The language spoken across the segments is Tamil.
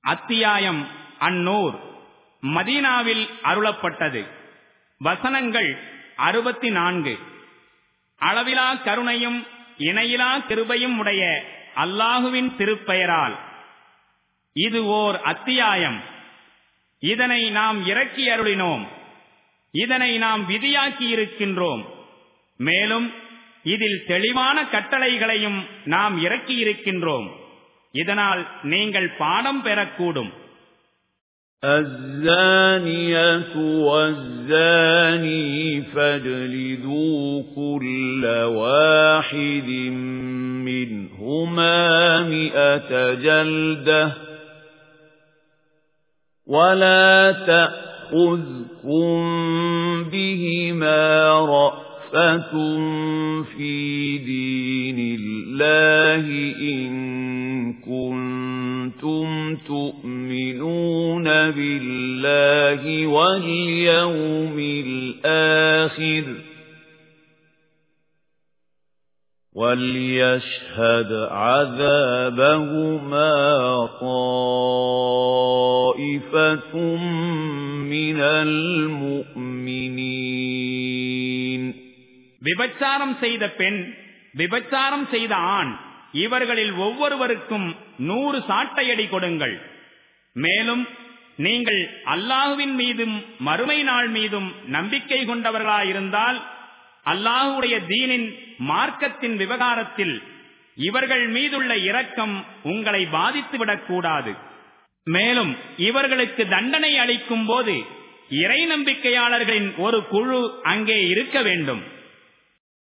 அத்தியாயம் அந்நூர். மதீனாவில் அருளப்பட்டது. வசனங்கள் அறுபத்தி நான்கு அளவிலா கருணையும் இணையிலா கிருபையும் உடைய அல்லாஹுவின் திருப்பெயரால். இது ஓர் அத்தியாயம். இதனை நாம் இறக்கி அருளினோம். இதனை நாம் விதியாக்கி இருக்கின்றோம் மேலும் இதில் தெளிவான கட்டளைகளையும் நாம் இறக்கி இருக்கின்றோம் இதனால் நீங்கள் பாடம் பெறக்கூடும் الزانية والزاني فاجلدوا كل واحد منهما مئة جلدة ولا تأخذكم بهما رأفة في دين الله إن كنتم تؤمنون بالله واليوم الآخر وليشهد عذابهما طائفة من المؤمنين விபச்சாரம் செய்த பெண் விபச்சாரம் செய்த ஆண் இவர்களில் ஒவ்வொருவருக்கும் நூறு சாட்டையடி கொடுங்கள். மேலும் நீங்கள் அல்லாஹுவின் மீதும் மறுமை நாள் மீதும் நம்பிக்கை கொண்டவர்களாயிருந்தால் அல்லாஹுடைய தீனின் மார்க்கத்தின் விவகாரத்தில் இவர்கள் மீதுள்ள இரக்கம் உங்களை பாதித்துவிடக் கூடாது மேலும் இவர்களுக்கு தண்டனை அளிக்கும் போது இறை நம்பிக்கையாளர்களின் ஒரு குழு அங்கே இருக்க வேண்டும்.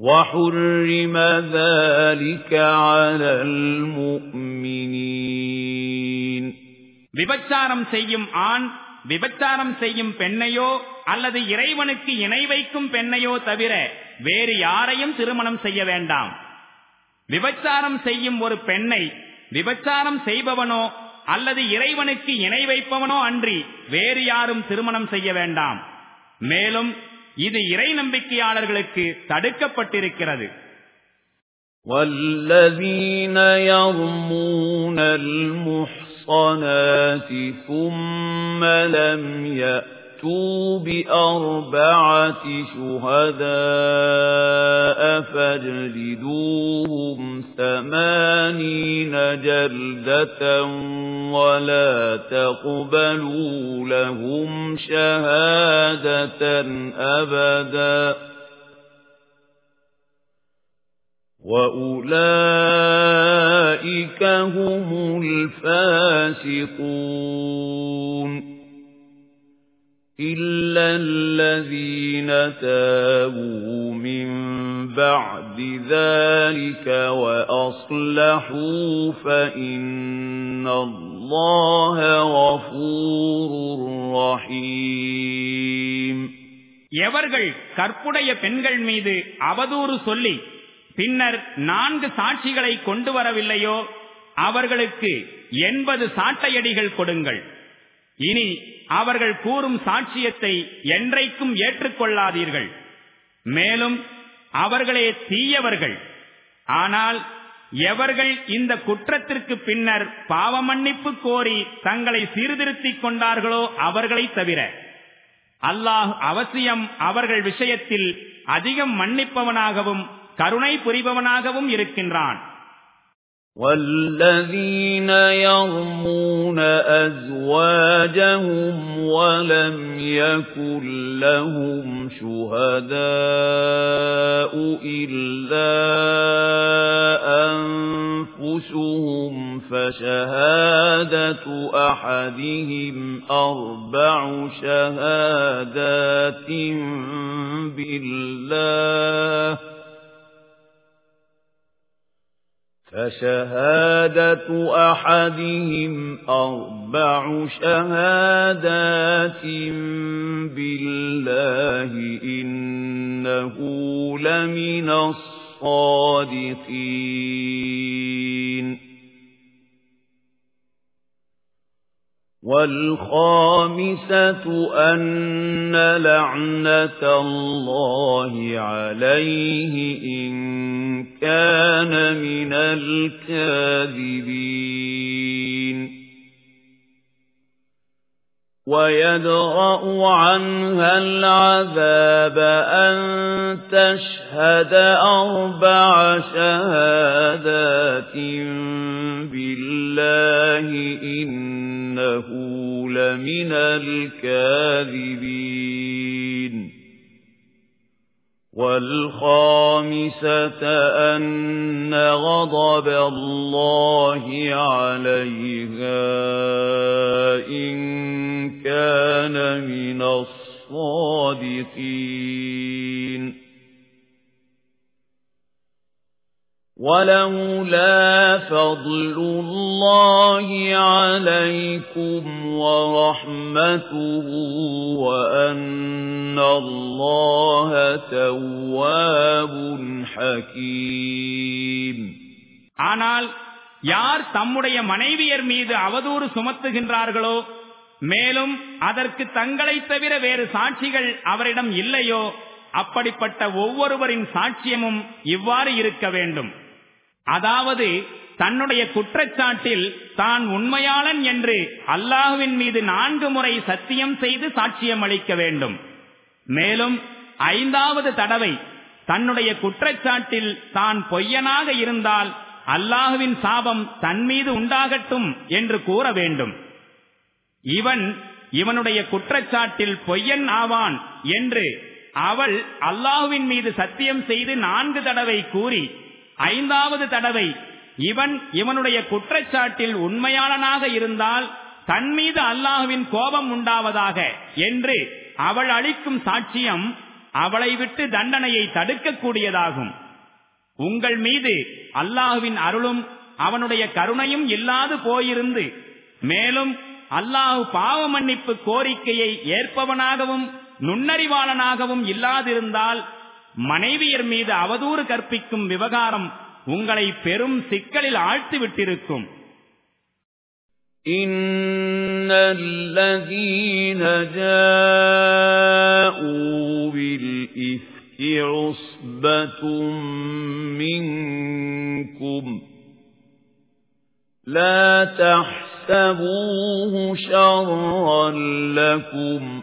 وحرم ذلك على المؤمنين விபச்சாரம் செய்யும் ஆண் விபச்சாரம் செய்யும் பெண்ணையோ அல்லது இறைவனுக்கு இணை வைக்கும் பெண்ணையோ தவிர வேறு யாரையும் திருமணம் செய்ய வேண்டாம் விபச்சாரம் செய்யும் ஒரு பெண்ணை விபச்சாரம் செய்பவனோ அல்லது இறைவனுக்கு இணை வைப்பவனோ அன்றி வேறு யாரும் திருமணம் செய்ய வேண்டாம் மேலும் இது இறை நம்பிக்கையாளர்களுக்கு தடுக்கப்பட்டிருக்கிறது والذين يرمون المحصنات ثم لم يأتوا بأربعة شهداء فاجلدوهم ثمانين جلدة ولا تقبلوا لهم شهادة أبدا. وأولئك هم الفاسقون. إلا الذين تابوا من بعد ذلك وأصلحوا فإن الله غفور رحيم எவர்கள் கற்புடைய பெண்கள் மீது அவதூறு சொல்லி பின்னர் நான்கு சாட்சிகளை கொண்டு வரவில்லையோ அவர்களுக்கு எண்பது சாட்டையடிகள் கொடுங்கள் இனி அவர்கள் கூறும் சாட்சியத்தை என்றைக்கும் ஏற்றுக்கொள்ளாதீர்கள். மேலும் அவர்களே தீயவர்கள். ஆனால் எவர்கள் இந்த குற்றத்திற்கு பின்னர் பாவ மன்னிப்பு கோரி தங்களை சீர்திருத்திக் கொண்டார்களோ அவர்களை தவிர. அல்லாஹ் அவசியம் அவர்கள் விஷயத்தில் அதிகம் மன்னிப்பவனாகவும் கருணை புரிபவனாகவும் இருக்கின்றான். وَالَّذِينَ يَرْمُونَ أَزْوَاجَهُمْ وَلَمْ يَكُنْ لَهُمْ شُهَدَاءُ إِلَّا أَنفُسُهُمْ فَشَهَادَةُ أَحَدِهِمْ أَرْبَعُ شَهَادَاتٍ بِاللَّهِ فشهادة أحدهم أربع شهادات بالله إنه لمن الصادقين. والخامسة أن لعنة الله عليه إن كان من الكاذبين. ويدرأ عنها العذاب أن تشهد أربع شهادات بالله إنه لمن الكاذبين. والخامسة أن غضب الله عليها إن كان من الصادقين. ولولا فضل الله عليكم ورحمته وأن الله تواب حكيم ஆனால் யார் தம்முடைய மனைவியர் மீது அவதூறு சுமத்துகின்றார்களோ மேலும் அதற்கு தங்களைத் தவிர வேறு சாட்சிகள் அவரிடம் இல்லையோ அப்படிப்பட்ட ஒவ்வொருவரின் சாட்சியமும் இவ்வாறு இருக்க வேண்டும் அதாவது தன்னுடைய குற்றச்சாட்டில் தான் உண்மையாளன் என்று அல்லாஹுவின் மீது நான்கு முறை சத்தியம் செய்து சாட்சியம் அளிக்க வேண்டும். மேலும் ஐந்தாவது தடவை தன்னுடைய குற்றச்சாட்டில் தான் பொய்யனாக இருந்தால் அல்லாஹுவின் சாபம் தன் மீது உண்டாகட்டும் என்று கூற வேண்டும். இவன் இவனுடைய குற்றச்சாட்டில் பொய்யன் ஆவான் என்று அவள் அல்லாஹுவின் மீது சத்தியம் செய்து நான்கு தடவை கூறி ஐந்தாவது தடவை இவன் இவனுடைய குற்றச்சாட்டில் உண்மையாளனாக இருந்தால் தன் மீது அல்லாஹுவின் கோபம் உண்டாவதாக என்று அவள் அளிக்கும் சாட்சியம் அவளை விட்டு தண்டனையை தடுக்கக்கூடியதாகும். உங்கள் மீது அல்லாஹுவின் அருளும் அவனுடைய கருணையும் இல்லாது போயிருந்து மேலும் அல்லாஹு பாவ மன்னிப்பு கோரிக்கையை ஏற்பவனாகவும் நுண்ணறிவாளனாகவும் இல்லாதிருந்தால் மனைவியர் மீது அவதூறு கற்பிக்கும் விவகாரம் உங்களை பெரும் சிக்கலில் ஆழ்த்தி விட்டிருக்கும் إن الذين جاءوا بالإفك عصبة منكم لا تحسبوه شرا لكم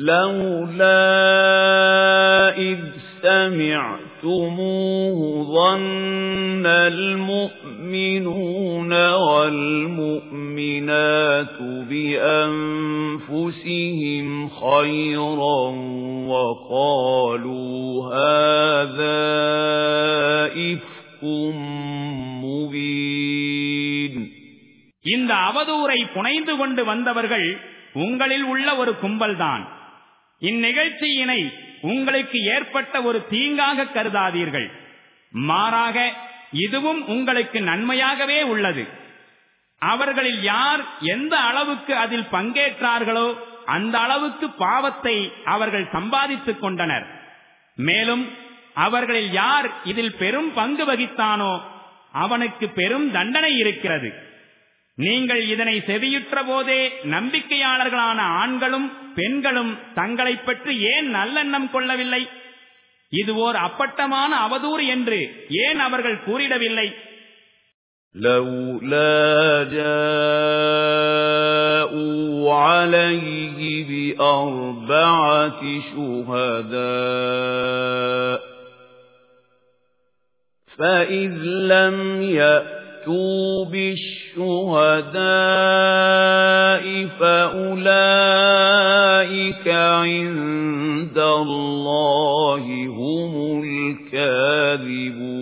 لولا إذ سمعتموه ظن المؤمنون والمؤمنات بأنفسهم خيرا وقالوا هذا إفك مبين இந்த அவதூரை புனைந்து கொண்டு வந்தவர்கள் உங்களில் உள்ள ஒரு கும்பல்தான் இந்நிகழ்ச்சியினை உங்களுக்கு ஏற்பட்ட ஒரு தீங்காக கருதாதீர்கள். மாறாக இதுவும் உங்களுக்கு நன்மையாகவே உள்ளது. அவர்களில் யார் எந்த அளவுக்கு அதில் பங்கேற்றார்களோ அந்த அளவுக்கு பாவத்தை அவர்கள் சம்பாதித்துக் கொண்டனர். மேலும் அவர்களில் யார் இதில் பெரும் பங்கு வகித்தானோ அவனுக்கு பெரும் தண்டனை இருக்கிறது. நீங்கள் இதனை செவியுற்ற போதே நம்பிக்கையாளர்களான ஆண்களும் பெண்களும் தங்களை பற்றி ஏன் நல்லெண்ணம் கொள்ளவில்லை இது ஓர் அப்பட்டமான அவதூறு என்று ஏன் அவர்கள் கூறிடவில்லை لولا جاءوا عليه بأربعة شهداء فإذ لم يأتوا بالشهداء فأولئك عند الله هم الكاذبون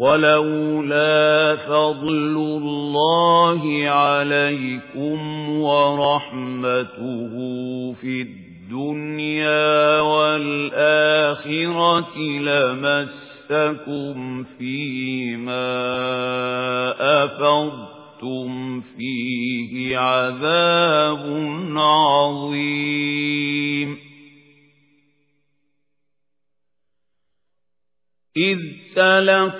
ولولا فضل الله عليكم ورحمته في الدنيا والآخرة لمسكم فيما أفضتم فيه عذاب عظيم إذ تلقوا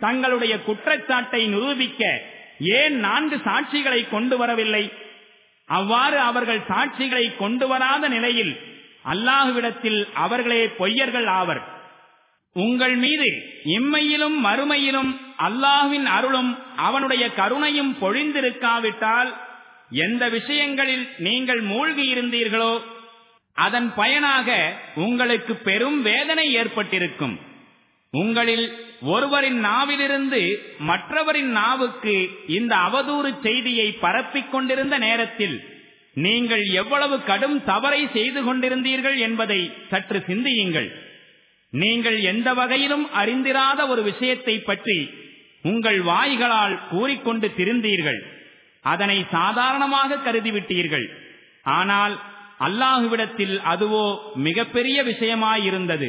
தங்களுடைய குற்றச்சாட்டை நிரூபிக்க ஏன் நான்கு சாட்சிகளை கொண்டு வரவில்லை? அவ்வாறு அவர்கள் சாட்சிகளை கொண்டு வராத நிலையில் அல்லாஹுவிடத்தில் அவர்களே பொய்யர்கள் ஆவர். உங்கள் மீது இம்மையிலும் மறுமையிலும் அல்லாஹுவின் அருளும் அவனுடைய கருணையும் பொழிந்திருக்காவிட்டால் எந்த விஷயங்களில் நீங்கள் மூழ்கி இருந்தீர்களோ அதன் பயனாக உங்களுக்கு பெரும் வேதனை ஏற்பட்டிருக்கும். உங்களில் ஒருவரின் நாவிலிருந்து மற்றவரின் நாவுக்கு இந்த அவதூறு செய்தியை பரப்பிக் கொண்டிருந்த நேரத்தில் நீங்கள் எவ்வளவு கடும் தவறை செய்து கொண்டிருந்தீர்கள் என்பதை சற்று சிந்தியுங்கள். நீங்கள் எந்த வகையிலும் அறிந்திராத ஒரு விஷயத்தை பற்றி உங்கள் வாய்களால் கூறிக்கொண்டு திருந்தீர்கள். அதனை சாதாரணமாக கருதிவிட்டீர்கள். ஆனால் அல்லாஹுவிடத்தில் அதுவோ மிகப்பெரிய விஷயமாயிருந்தது.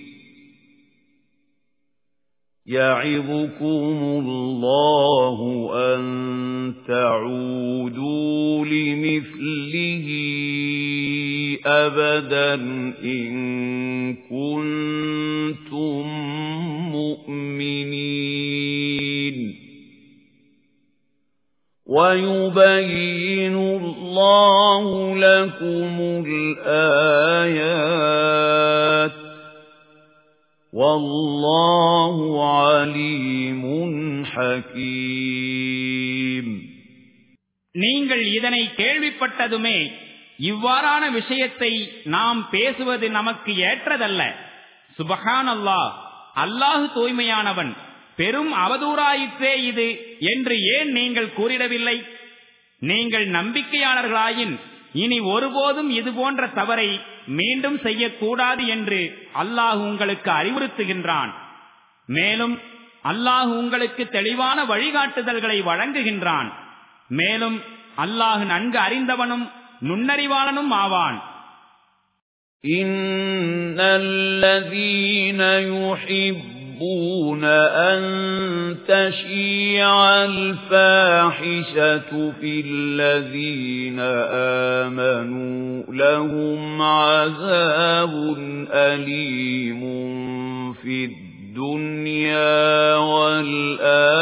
يَعِظُكُمُ اللَّهُ أَن تَعُودُوا لِمِثْلِهِ أَبَدًا إِن كُنتُم مُّؤْمِنِينَ. وَيُبَيِّنُ اللَّهُ لَكُمُ والله عليم حكيم நீங்கள் இதனை கேள்விப்பட்டதுமே இவ்வாறான விஷயத்தை நாம் பேசுவது நமக்கு ஏற்றதல்ல சுபஹான் அல்லாஹ் அல்லாஹு தூய்மையானவன் பெரும் அவதூறாயிற்றே இது என்று ஏன் நீங்கள் கூறிடவில்லை நீங்கள் நம்பிக்கையாளர்களாயின் இனி ஒருபோதும் இது போன்ற தவறை மீண்டும் செய்யக்கூடாது என்று அல்லாஹ் உங்களுக்கு அறிவுறுத்துகின்றான் மேலும் அல்லாஹ் உங்களுக்கு தெளிவான வழிகாட்டுதல்களை வழங்குகின்றான் மேலும் அல்லாஹ் நன்கு அறிந்தவனும் நுண்ணறிவாளனும் ஆவான் إن الذين يحبون أن تشيع الفاحشة في الذين آمنوا لهم عذاب أليم في الدنيا والآخرة.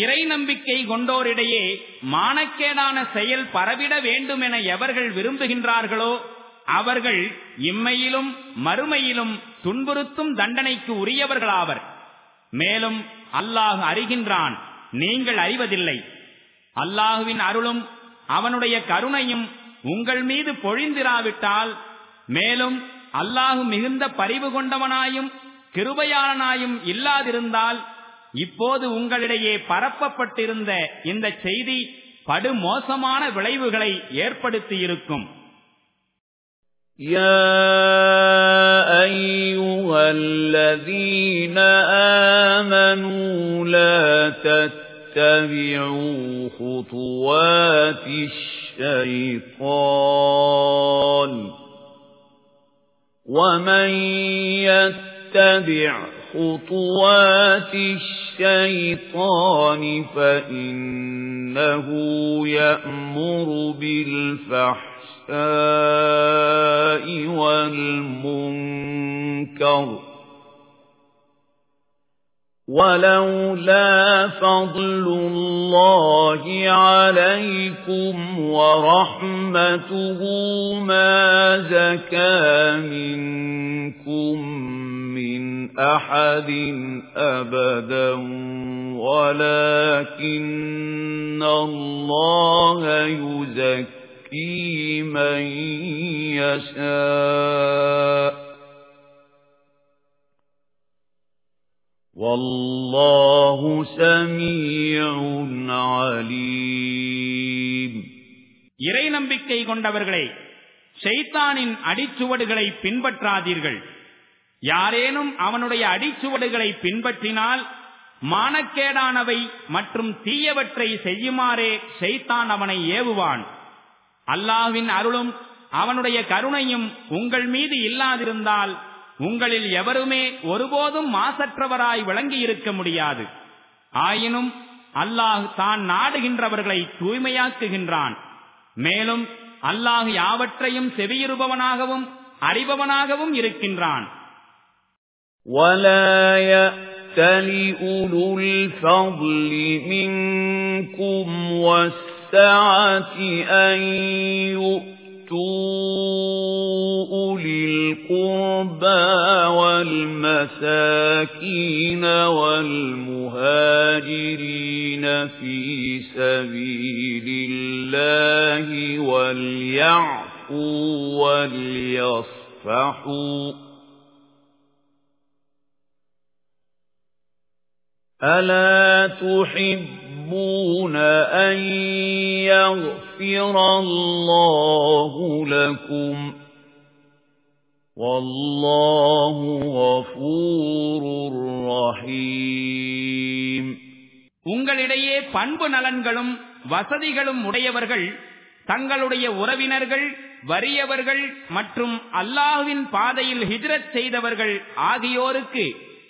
இறை நம்பிக்கை கொண்டோரிடையே மானக்கேடான செயல் பரவிட வேண்டும் என எவர்கள் விரும்புகின்றார்களோ அவர்கள் இம்மையிலும் மறுமையிலும் துன்புறுத்தும் தண்டனைக்கு உரியவர்களாவர். மேலும் அல்லாஹ் அறிகின்றான் நீங்கள் அறிவதில்லை. அல்லாஹுவின் அருளும் அவனுடைய கருணையும் உங்கள் மீது பொழிந்திராவிட்டால் மேலும் அல்லாஹு மிகுந்த பரிவு கொண்டவனாயும் கிருபையாளனாயும் இல்லாதிருந்தால் இப்போது உங்களிடையே பரப்பப்பட்டிருந்த இந்த செய்தி படுமோசமான விளைவுகளை ஏற்படுத்தியிருக்கும் يا أيها الذين آمنوا لا تتبعوا خطوات الشيطان ومن يتبع خطوات الشيطان فإنه يأمر بالفحشاء والمنكر ولولا فضل الله عليكم ورحمته ما زكى منكم من أحد أبدا ولكن الله يزكي من يشاء. والله سميع عليم இறை நம்பிக்கை கொண்டவர்களே ஷைத்தானின் அடிச்சுவடுகளை பின்பற்றாதீர்கள் யாரேனும் அவனுடைய அடிச்சுவடுகளை பின்பற்றினால் மானக்கேடானவை மற்றும் தீயவற்றை செய்யுமாறே ஷைத்தான் அவனை ஏவுவான் அல்லாஹ்வின் அருளும் அவனுடைய கருணையும் உங்கள் மீது இல்லாதிருந்தால் உங்களில் எவருமே ஒருபோதும் மாசற்றவராய் விளங்கி இருக்க முடியாது ஆயினும் அல்லாஹ் தான் நாடுகின்றவர்களை தூய்மையாக்குகின்றான் மேலும் அல்லாஹ் யாவற்றையும் செவியிருப்பவனாகவும் அறிபவனாகவும் இருக்கின்றான் ولا يأتل أولو الفضل منكم والسعة أن يؤتوا أولي القربى والمساكين والمهاجرين في سبيل الله وليعفوا وليصفحوا. ألا تحبون أن يغفر الله لكم والله غفور رحيم உங்களிடையே பண்பு நலன்களும் வசதிகளும் உடையவர்கள் தங்களுடைய உறவினர்கள் வறியவர்கள் மற்றும் அல்லாஹுவின் பாதையில் ஹிஜ்ரத் செய்தவர்கள் ஆகியோருக்கு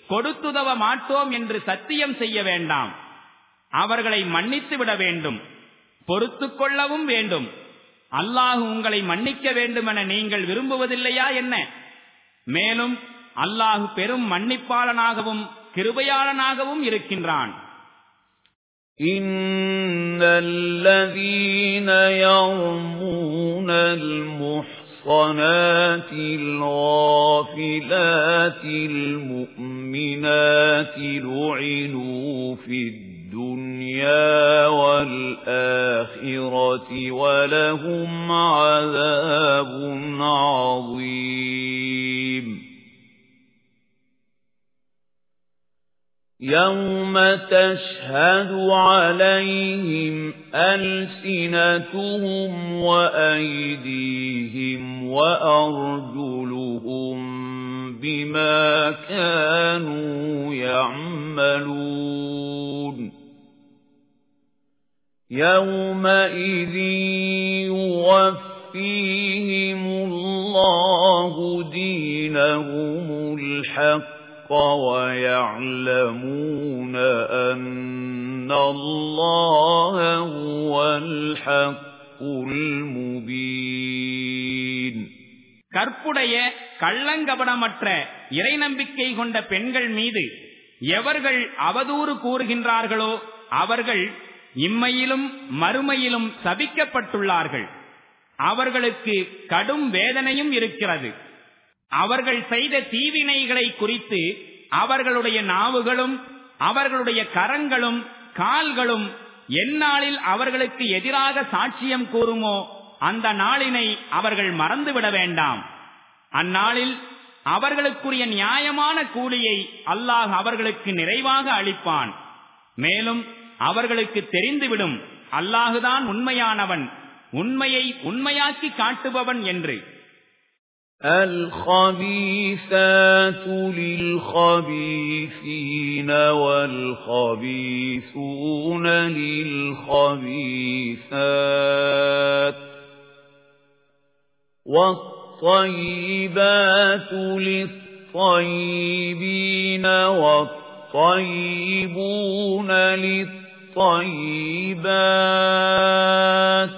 கொடுத்துதவ மாட்டோம் என்று சத்தியம் செய்ய வேண்டாம் அவர்களை மன்னித்து விட வேண்டும் பொறுத்து கொள்ளவும் வேண்டும் அல்லாஹு உங்களை மன்னிக்க வேண்டும் என நீங்கள் விரும்புவதில்லையா என்ன மேலும் அல்லாஹு பெரும் மன்னிப்பாளனாகவும் கிருபையாளனாகவும் இருக்கின்றான் إن الذين يرمون المحصنات الغافلات المؤمنات لعنوا في الدنيا والآخرة ولهم عذاب عظيم. يَوْمَ تَشْهَدُ عَلَيْهِمْ أَلْسِنَتُهُمْ وَأَيْدِيهِمْ وَأَرْجُلُهُم بِمَا كَانُوا يَعْمَلُونَ. يَوْمَئِذٍ يُوَفِّيهِمُ اللَّهُ دِينَهُمُ الْحَقَّ ويعلمون أن الله هو الحق المبين கற்புடைய கள்ளங்கபடமற்ற இறை நம்பிக்கை கொண்ட பெண்கள் மீது எவர்கள் அவதூறு கூறுகின்றார்களோ அவர்கள் இம்மையிலும் மறுமையிலும் சபிக்கப்பட்டுள்ளார்கள். அவர்களுக்கு கடும் வேதனையும் இருக்கிறது. அவர்கள் செய்த தீவினைகளை குறித்து அவர்களுடைய நாவுகளும் அவர்களுடைய கரங்களும் கால்களும் எந்நாளில் அவர்களுக்கு எதிராக சாட்சியம் கூறுமோ அந்த நாளினை அவர்கள் மறந்துவிட வேண்டாம். அந்நாளில் அவர்களுக்குரிய நியாயமான கூலியை அல்லாஹ் அவர்களுக்கு நிறைவாக அளிப்பான். மேலும் அவர்களுக்கு தெரிந்துவிடும் அல்லாஹுதான் உண்மையானவன் உண்மையை உண்மையாக்கி காட்டுபவன் என்று الخبيثات للخبيثين والخبيثون للخبيثات والطيبات للطيبين والطيبون للطيبات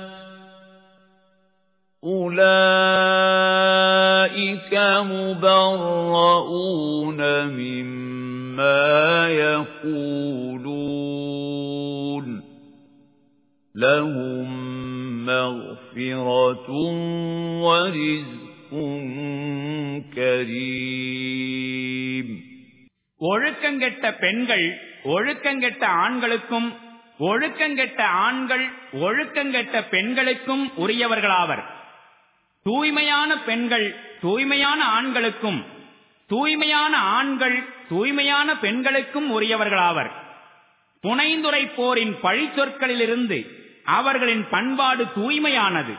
أولئك مبرؤون مما يقولون لهم مغفرة ورزق كريم ஒழுக்கங்கெட்ட பெண்கள் ஒழுக்கங்கெட்ட ஆண்களுக்கும் ஒழுக்கங்கெட்ட ஆண்கள் ஒழுக்கங்கெட்ட பெண்களுக்கும் உரியவர்களாவர். தூய்மையான பெண்கள் தூய்மையான ஆண்களுக்கும் தூய்மையான ஆண்கள் தூய்மையான பெண்களுக்கும் உரியவர்களாவர். புனைந்துரைப்போரின் பழிச்சொற்களிலிருந்து அவர்களின் பண்பாடு தூய்மையானது.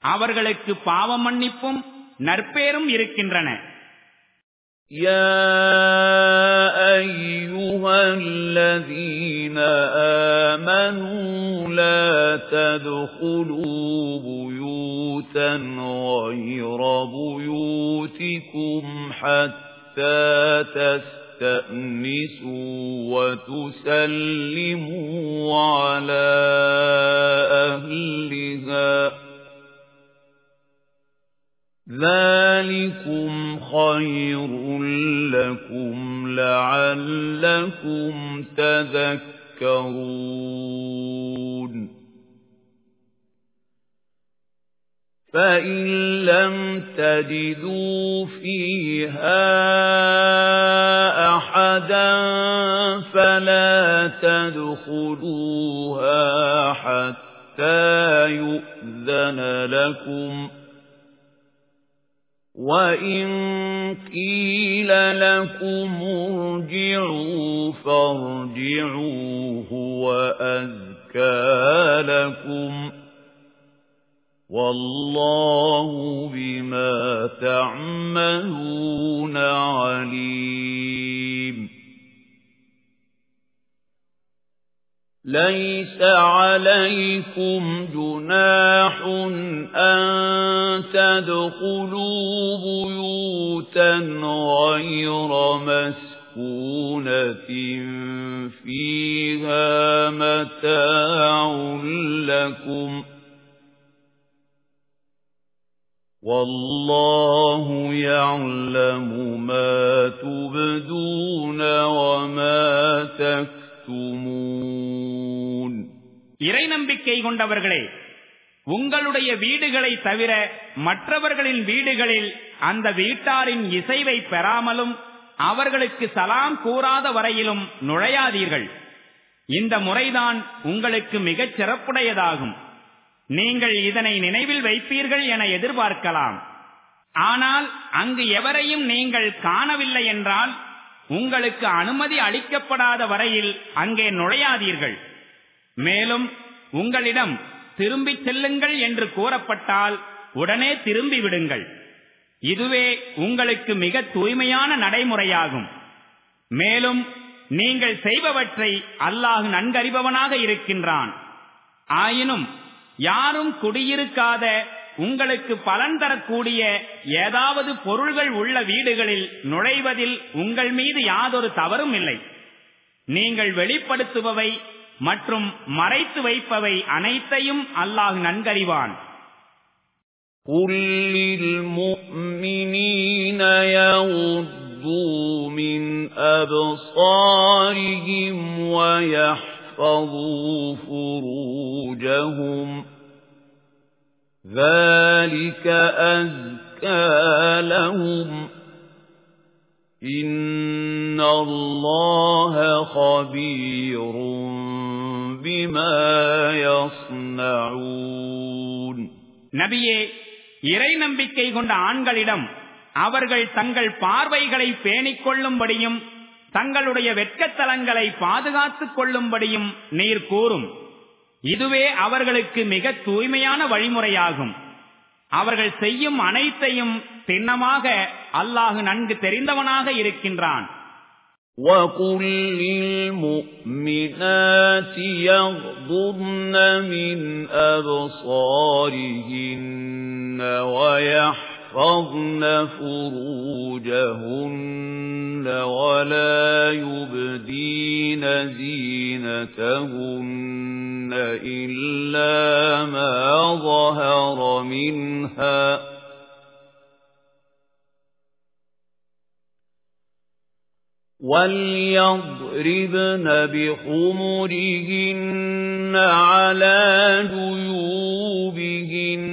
அவர்களுக்கு பாவ மன்னிப்பும் நற்பேரும் இருக்கின்றன. أيها الذين آمنوا لا تدخلوا بيوتا غير بيوتكم حتى تستأنسوا وتسلموا على أهلها ذلكم خير لكم لعلكم تذكرون فإن لم تجدوا فيها أحدا فلا تدخلوها حتى يؤذن لكم ۖ وَإِن قِيلَ لَكُمْ ارْجِعُوا فَارْجِعُوا هُوَ أَزْكَىٰ لَكُمْ وَاللَّهُ بِمَا تَعْمَلُونَ عَلِيمٌ لَيْسَ عَلَيْكُمْ جُنَاحٌ أَن تَدْخُلُوا بُيُوتًا غَيْرَ مَسْكُونَةٍ فِيهَا مَتَاعٌ لَّكُمْ وَاللَّهُ يَعْلَمُ مَا تُبْدُونَ وَمَا تَكْتُمُونَ இறை நம்பிக்கை கொண்டவர்களே உங்களுடைய வீடுகளை தவிர மற்றவர்களின் வீடுகளில் அந்த வீட்டாரின் இசைவை பெறாமலும் அவர்களுக்கு சலாம் கூறாத வரையிலும் நுழையாதீர்கள். இந்த முறைதான் உங்களுக்கு மிகச் சிறப்புடையதாகும். நீங்கள் இதனை நினைவில் வைப்பீர்கள் என எதிர்பார்க்கலாம். ஆனால் அங்கு எவரையும் நீங்கள் காணவில்லை என்றால் உங்களுக்கு அனுமதி அளிக்கப்படாத வரையில் அங்கே நுழையாதீர்கள். மேலும் உங்களிடம் திரும்பிச் செல்லுங்கள் என்று கூறப்பட்டால் உடனே திரும்பி விடுங்கள். இதுவே உங்களுக்கு மிக தூய்மையான நடைமுறையாகும். மேலும் நீங்கள் செய்பவற்றை அல்லாஹ் நன்கறிபவனாக இருக்கின்றான். ஆயினும் யாரும் குடியிருக்காத உங்களுக்கு பலன் தரக்கூடிய ஏதாவது பொருள்கள் உள்ள வீடுகளில் நுழைவதில் உங்கள் மீது யாதொரு தவறும் இல்லை நீங்கள் வெளிப்படுத்துபவை மற்றும் மறைத்து வைப்பவை அனைத்தையும் அல்லாஹ் நன்கறிவான் قل للمؤمنين يغضوا من أبصارهم ويحفظوا فروجهم ذلك أزكى لهم إن الله خبير بما يصنعون நபியே இறை நம்பிக்கை கொண்ட ஆண்களிடம் அவர்கள் தங்கள் பார்வைகளை பேணிக் கொள்ளும்படியும் தங்களுடைய வெட்கத்தலங்களை பாதுகாத்துக் கொள்ளும்படியும் நீர் கூறும் இதுவே அவர்களுக்கு மிக தூய்மையான வழிமுறையாகும் அவர்கள் செய்யும் அனைத்தையும் திண்ணமாக அல்லாஹு நன்கு தெரிந்தவனாக இருக்கின்றான் وَقُل لِّلْمُؤْمِنَاتِ يَغْضُضْنَ مِنْ أَبْصَارِهِنَّ وَيَحْفَظْنَ فُرُوجَهُنَّ وَلَا يُبْدِينَ زِينَتَهُنَّ إِلَّا مَا ظَهَرَ مِنْهَا وَلْيَضْرِبْنَ بِخُمُرِهِنَّ عَلَى جُيُوبِهِنَّ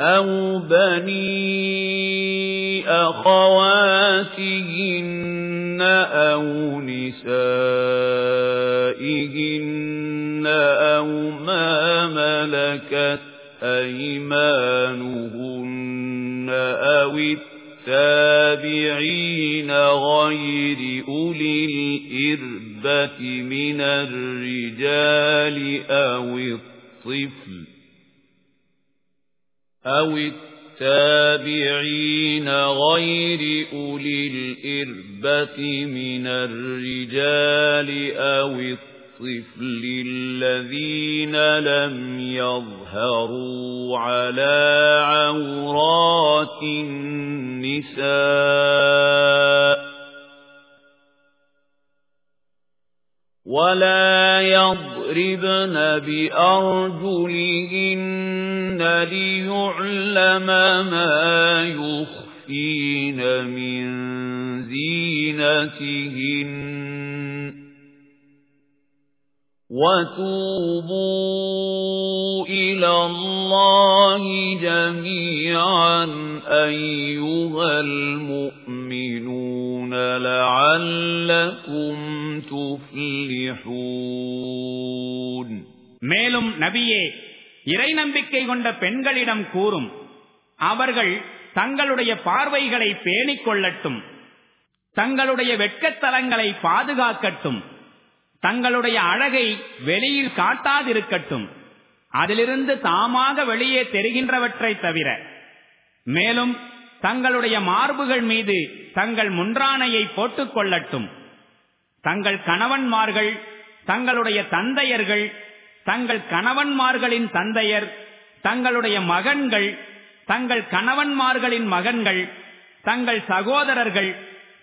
أَوْ بَنِي أَخَوَاتِهِنَّ أَوْ نِسَائِهِنَّ أَوْ مَا مَلَكَتْ أَيْمَانُهُنَّ أَوِ التَّابِعِينَ غَيْرِ أُولِي الْإِرْبَةِ مِنَ الرِّجَالِ أَوِ الطِّفْلِ أَوِ التَّابِعِينَ غَيْرِ أُولِي الْإِرْبَةِ مِنَ الرِّجَالِ أَوِ الطِّفْلِ الَّذِينَ لَمْ يَظْهَرُوا عَلَى عَوْرَاتِ النِّسَاءِ وَلَا يَضْرِبْنَ بِأَرْجُلِهِنَّ لِيُعْلَمَ مَا يُخْفِينَ مِنْ زِينَتِهِنَّ وَتُوبُوا إِلَى اللَّهِ جَمِيعًا أَيُّهَا الْمُؤْمِنُونَ لَعَلَّكُمْ تُفْلِحُونَ மேலும் நபியே இறை நம்பிக்கை கொண்ட பெண்களிடம் கூறும் அவர்கள் தங்களுடைய பார்வைகளை பேணிக் கொள்ளட்டும் தங்களுடைய வெட்கத்தலங்களை பாதுகாக்கட்டும் தங்களுடைய அழகை வெளியில் காட்டாதிருக்கட்டும் அதிலிருந்து தாமாக வெளியே தெரிகின்றவற்றை தவிர மேலும் தங்களுடைய மார்புகள் மீது தங்கள் முன்றானையை போட்டுக் கொள்ளட்டும். தங்கள் கணவன்மார்கள் தங்களுடைய தந்தையர்கள் தங்கள் கணவன்மார்களின் தந்தையர் தங்களுடைய மகன்கள் தங்கள் கணவன்மார்களின் மகன்கள் தங்கள் சகோதரர்கள்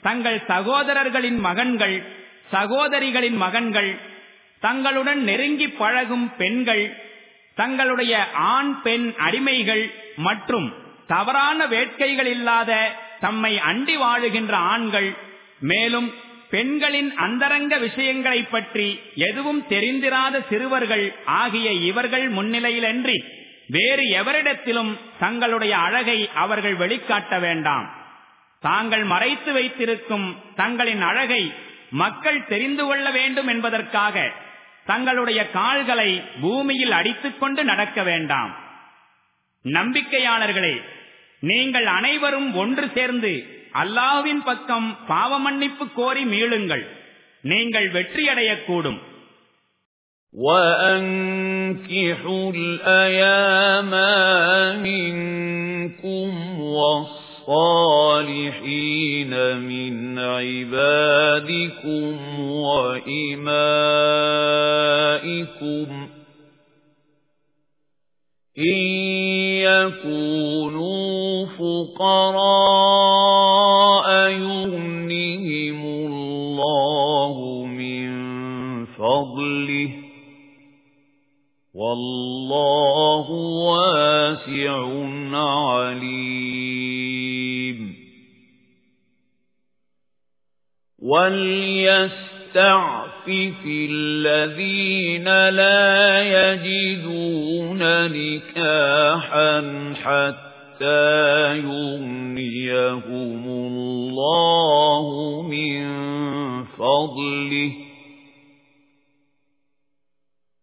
தங்கள் சகோதரர்களின் மகன்கள் சகோதரிகளின் மகன்கள் தங்களுடன் நெருங்கி பழகும் பெண்கள் தங்களுடைய ஆண் பெண் அடிமைகள் மற்றும் தவறான வேட்கைகள் இல்லாத தம்மை அண்டி வாழுகின்ற ஆண்கள் மேலும் பெண்களின் அந்தரங்க விஷயங்களை பற்றி எதுவும் தெரிந்திராத சிறுவர்கள் ஆகிய இவர்கள் முன்னிலையிலன்றி வேறு எவரிடத்திலும் தங்களுடைய அழகை அவர்கள் வெளிக்காட்ட வேண்டாம். தாங்கள் மறைத்து வைத்திருக்கும் தங்களின் அழகை மக்கள் தெரிந்து கொள்ள வேண்டும் என்பதற்காக தங்களுடைய கால்களை பூமியில் அடித்துக்கொண்டு நடக்க வேண்டாம். நம்பிக்கையாளர்களே நீங்கள் அனைவரும் ஒன்று சேர்ந்து அல்லாஹுவின் பக்கம் பாவ மன்னிப்பு கோரி மீளுங்கள் நீங்கள் வெற்றியடையக்கூடும் وَأَنكِحُوا الْأَيَامَ مِنكُمْ وَالصَّالِحِينَ مِنْ عِبَادِكُمْ وَإِمَائِكُمْ إِن يَكُونُوا فُقَرَاءَ يُغْنِهِمُ اللَّهُ مِنْ فَضْلِهِ. وَاللَّهُ وَاسِعٌ عَلِيمٌ. وَلْيَسْتَعْفِفِ الَّذِينَ لَا يَجِدُونَ نِكَاحًا حَتَّى يُغْنِيَهُمُ اللَّهُ مِنْ فَضْلِهِ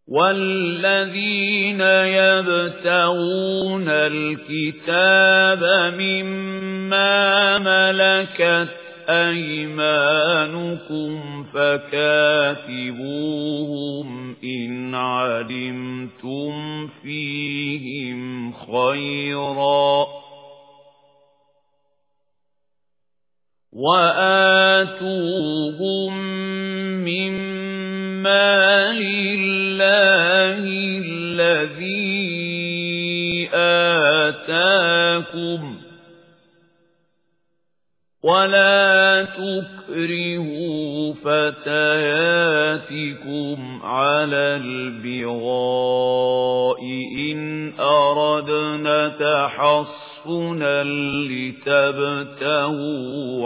وَالَّذِينَ يَبْتَغُونَ الْكِتَابَ مِمَّا مَلَكَتْ أَيْمَانُكُمْ فَكَاتِبُوهُمْ إِنْ عَلِمْتُمْ فِيهِمْ خَيْرًا. وَآتُوهُمْ مِمَّا لِلَّهِ الَّذِي آتَاكُمْ وَلَا تُكْرِهُوا فَتَيَاتِكُمْ عَلَى الْبِغَاءِ إِنْ أَرَدْنَ تَحَصُّنًا لِتَبْتَغُوا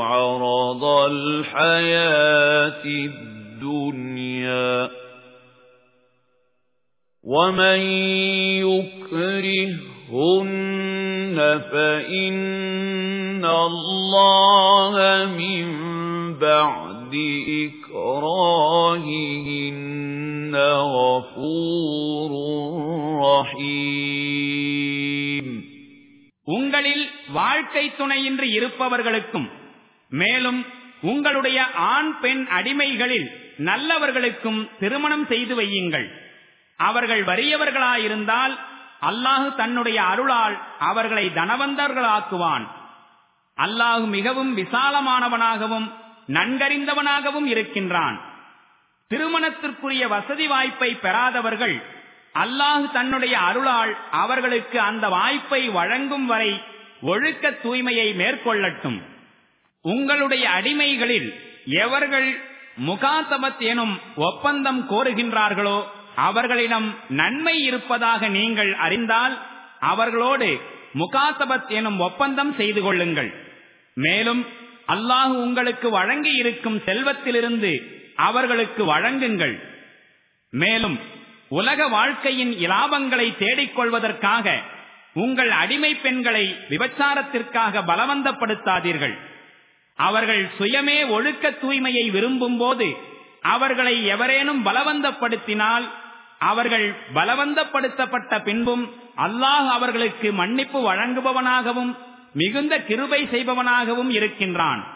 عَرَضَ الْحَيَاةِ الدُّنْيَا وَمَن يُكْرِههُّنَّ فَإِنَّ اللَّهَ مِن بَعْدِ إِكْرَاهِهِنَّ غَفُورٌ رَّحِيمٌ உங்களில் வாழ்க்கை துணையின்றி இருப்பவர்களுக்கும் மேலும் உங்களுடைய ஆண் பெண் அடிமைகளில் நல்லவர்களுக்கும் திருமணம் செய்து வையுங்கள் அவர்கள் வறியவர்களாயிருந்தால் அல்லாஹு தன்னுடைய அருளால் அவர்களை தனவந்தர்களாக்குவான். அல்லாஹு மிகவும் விசாலமானவனாகவும் நன்கறிந்தவனாகவும் இருக்கின்றான். திருமணத்திற்குரிய வசதி வாய்ப்பை பெறாதவர்கள் அல்லாஹு தன்னுடைய அருளால் அவர்களுக்கு அந்த வாய்ப்பை வழங்கும் வரை ஒழுக்க தூய்மையை மேற்கொள்ளட்டும். உங்களுடைய அடிமைகளில் எவர்கள் முகாசபத் எனும் ஒப்பந்தம் கோருகின்றார்களோ அவர்களிடம் நன்மை இருப்பதாக நீங்கள் அறிந்தால் அவர்களோடு முகாசபத் எனும் ஒப்பந்தம் செய்து கொள்ளுங்கள். மேலும் அல்லாஹு உங்களுக்கு வழங்கி இருக்கும் செல்வத்திலிருந்து அவர்களுக்கு வழங்குங்கள். மேலும் உலக வாழ்க்கையின் இலாபங்களை தேடிக்கொள்வதற்காக உங்கள் அடிமை பெண்களை விபச்சாரத்திற்காக பலவந்தப்படுத்தாதீர்கள். அவர்கள் சுயமே ஒழுக்க தூய்மையை விரும்பும் போது அவர்களை எவரேனும் பலவந்தப்படுத்தினால் அவர்கள் பலவந்தப்படுத்தப்பட்ட பின்பும் அல்லாஹ் அவர்களுக்கு மன்னிப்பு வழங்குபவனாகவும் மிகுந்த கிருபை செய்பவனாகவும் இருக்கின்றான்.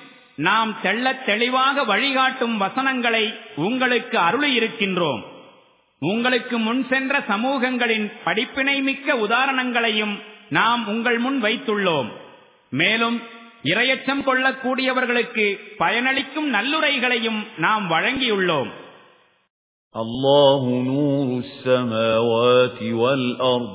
நாம் தெள்ளத் தெளிவாக வழிகாட்டும் வசனங்களை உங்களுக்கு அருளி இருக்கின்றோம் உங்களுக்கு முன் சென்ற சமூகங்களின் படிப்பினை மிக்க உதாரணங்களையும் நாம் உங்கள் முன் வைத்துள்ளோம் மேலும் இரையச்சம் கொள்ளக்கூடியவர்களுக்கு பயனளிக்கும் நல்லுரைகளையும் நாம் வழங்கியுள்ளோம் الله نور السماوات والأرض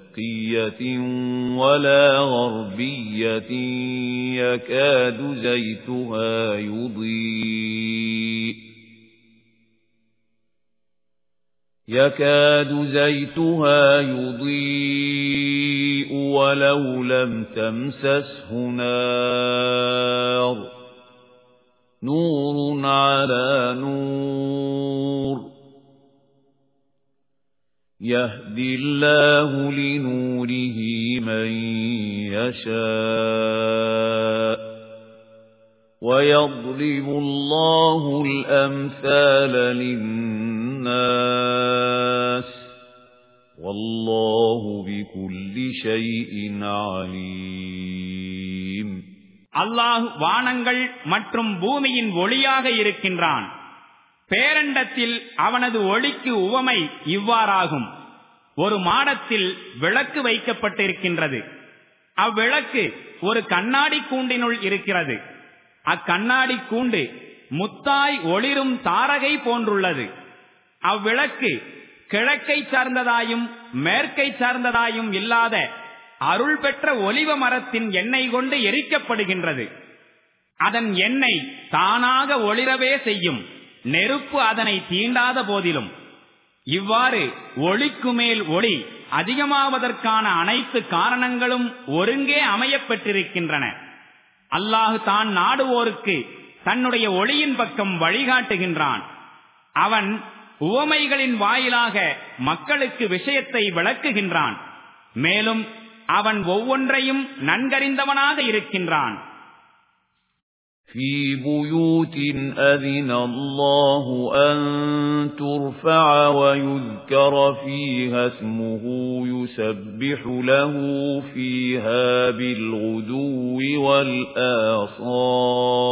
شرقية ولا غربية يكاد زيتها يضيء. يكاد زيتها يضيء ولو لم تمسسه نار. نور على نور. يهدي الله لنوره من يشاء ويضرب الله الأمثال للناس والله بكل شيء عليم அல்லாஹ் வானங்கள் மற்றும் பூமியின் ஒளியாக இருக்கின்றான் பேரண்டத்தில் அவனது ஒளிக்கு உவமை இவ்வாறாகும். ஒரு மாடத்தில் விளக்கு வைக்கப்பட்டிருக்கின்றது. அவ்விளக்கு ஒரு கண்ணாடி கூண்டினுள் இருக்கிறது. அக்கண்ணாடி கூண்டு முத்தாய் ஒளிரும் தாரகை போன்றுள்ளது. அவ்விளக்கு கிழக்கை சார்ந்ததாயும் மேற்கை சார்ந்ததாயும் இல்லாத அருள் பெற்ற ஒலிவ மரத்தின் எண்ணெய் கொண்டு எரிக்கப்படுகின்றது. அதன் எண்ணெய் தானாக ஒளிரவே செய்யும். நெருப்பு அதனை தீண்டாத போதிலும் இவ்வாறு ஒளிக்கு மேல் ஒளி அதிகமாவதற்கான அனைத்து காரணங்களும் ஒருங்கே அமையப்பெற்றிருக்கின்றன அல்லாஹு தான் நாடுவோருக்கு தன்னுடைய ஒளியின் பக்கம் வழிகாட்டுகின்றான். அவன் உவமைகளின் வாயிலாக மக்களுக்கு விஷயத்தை விளக்குகின்றான். மேலும் அவன் ஒவ்வொன்றையும் நன்கறிந்தவனாக இருக்கின்றான். في بيوت أذن الله أن ترفع ويذكر فيها اسمه يسبح له فيها بالغدو والآصال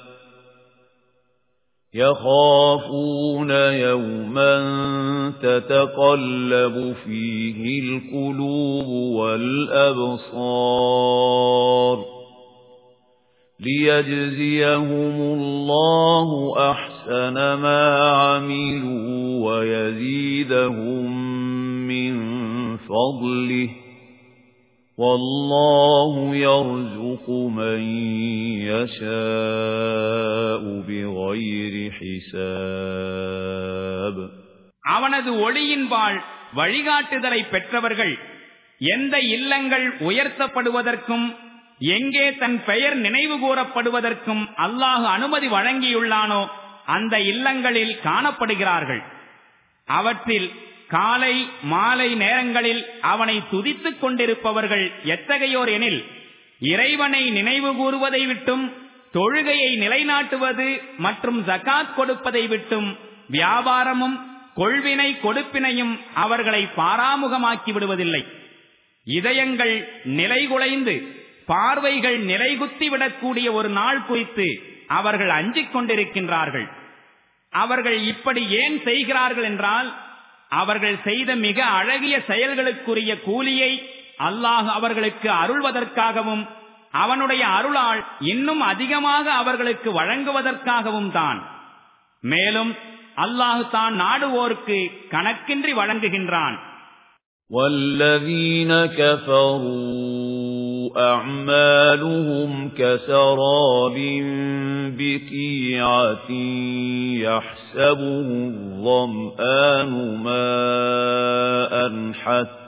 يخافون يوما تتقلب فيه القلوب والأبصار ليجزيهم الله أحسن ما عملوا ويزيدهم من فضله والله يرزق من يشاء بغير حساب அவனது ஒளியின்பால் வழிகாட்டுதலை பெற்றவர்கள் எந்த இல்லங்கள் உயர்த்தப்படுவதற்கும் எங்கே தன் பெயர் நினைவு கூறப்படுவதற்கும் அல்லாஹு அனுமதி வழங்கியுள்ளானோ அந்த இல்லங்களில் காணப்படுகிறார்கள் அவற்றில் காலை மாலை நேரங்களில் அவனை துதித்துக் கொண்டிருப்பவர்கள் எத்தகையோர் எனில் இறைவனை நினைவு கூறுவதை விட்டும் தொழுகையை நிலைநாட்டுவது மற்றும் ஜகாத் கொடுப்பதை விட்டும் வியாபாரமும் கொள்வினை கொடுப்பினையும் அவர்களை பாராமுகமாக்கி விடுவதில்லை. இதயங்கள் நிலைகுலைந்து பார்வைகள் நிலைகுத்தி விடக்கூடிய ஒரு நாள் குறித்து அவர்கள் அஞ்சிக் கொண்டிருக்கின்றார்கள். அவர்கள் இப்படி ஏன் செய்கிறார்கள் என்றால் அவர்கள் செய்த மிக அழகிய செயல்களுக்குரிய கூலியை அல்லாஹ் அவர்களுக்கு அருள்வதற்காகவும் அவனுடைய அருளால் இன்னும் அதிகமாக அவர்களுக்கு வழங்குவதற்காகவும் தான் மேலும் அல்லாஹு தான் நாடுவோருக்கு கணக்கின்றி வழங்குகின்றான் والذين كفروا أعمالهم كسراب بقيعة يحسبه الظمآن ماء حتى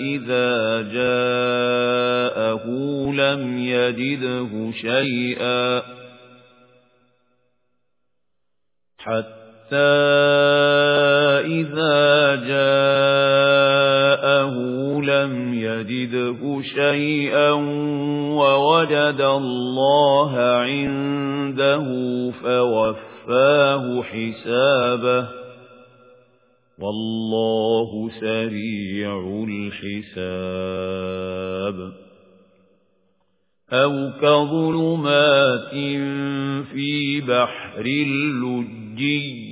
إذا جاءه لم يجده شيئا حتى إذا جاءه لم يجده شيئا ووجد الله عنده فوفاه حسابه والله سريع الحساب أو كظلمات في بحر اللجي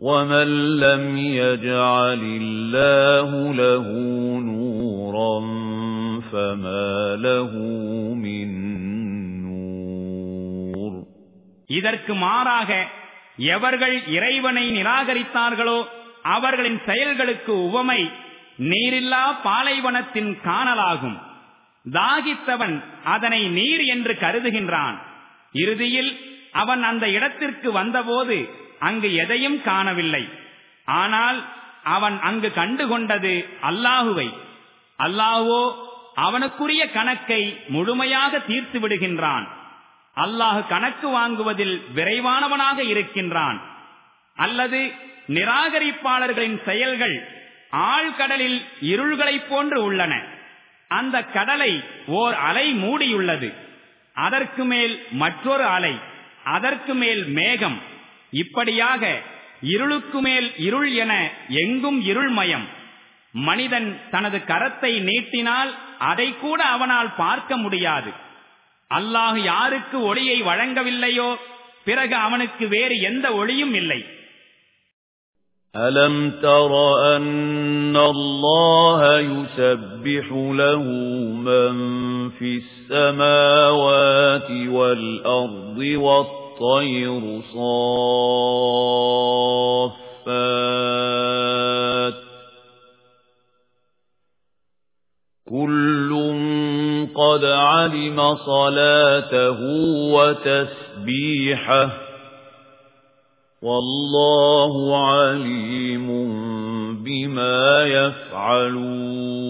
ومن لم يجعل الله له نورا فما له من نور இதற்கு மாறாக எவர்கள் இறைவனை நிராகரித்தார்களோ அவர்களின் செயல்களுக்கு உவமை நீரில்லா பாலைவனத்தின் காணலாகும் தாகித்தவன் அதனை நீர் என்று கருதுகின்றான் இறுதியில் அவன் அந்த இடத்திற்கு வந்தபோது அங்கு எதையும் காணவில்லை. ஆனால் அவன் அங்கு கண்டுகொண்டது அல்லாஹுவை. அல்லாஹுவோ அவனுக்குரிய கணக்கை முழுமையாக தீர்த்து விடுகின்றான். அல்லாஹு கணக்கு வாங்குவதில் விரைவானவனாக இருக்கின்றான். அல்லது நிராகரிப்பாளர்களின் செயல்கள் ஆழ்கடலில் இருள்களைப் போன்று உள்ளன. அந்த கடலை ஓர் அலை மூடியுள்ளது. அதற்கு மேல் மற்றொரு அலை அதற்கு மேல் மேகம். இப்படியாக இருளுக்கு மேல் இருள் என எங்கும் இருள்மயம் மனிதன் தனது கரத்தை நீட்டினால் அதை கூட அவனால் பார்க்க முடியாது அல்லாஹ் யாருக்கு ஒளியை வழங்கவில்லையோ பிறகு அவனுக்கு வேறு எந்த ஒளியும் இல்லை أَلَمْ تَرَ أَنَّ اللَّهَ يُسَبِّحُ لَهُ مَن فِي السَّمَاوَاتِ وَالْأَرْضِ وَالطَّيْرُ صَافَّاتٍ كُلٌّ قَدْ عَلِمَ صَلَاتَهُ وَتَسْبِيحَهُ وَاللَّهُ عَلِيمٌ بِمَا يَفْعَلُونَ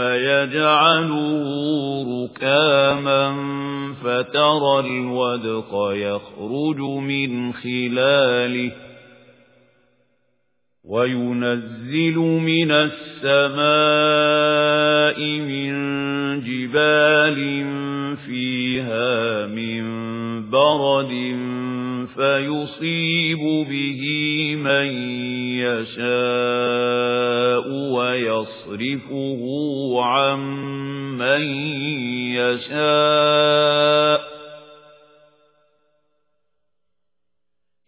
يَجْعَلُهُ رُكَامًا فَتَرَى الْوَدْقَ يَخْرُجُ مِنْ خِلَالِهِ وَيُنَزِّلُ مِنَ السَّمَاءِ مِن جِبَالٍ فِيهَا مِن بَرَدٍ فَيُصِيبُ بِهِ مَن يَشَاءُ وَيَصْرِفُهُ عَن مَّن يَشَاءُ.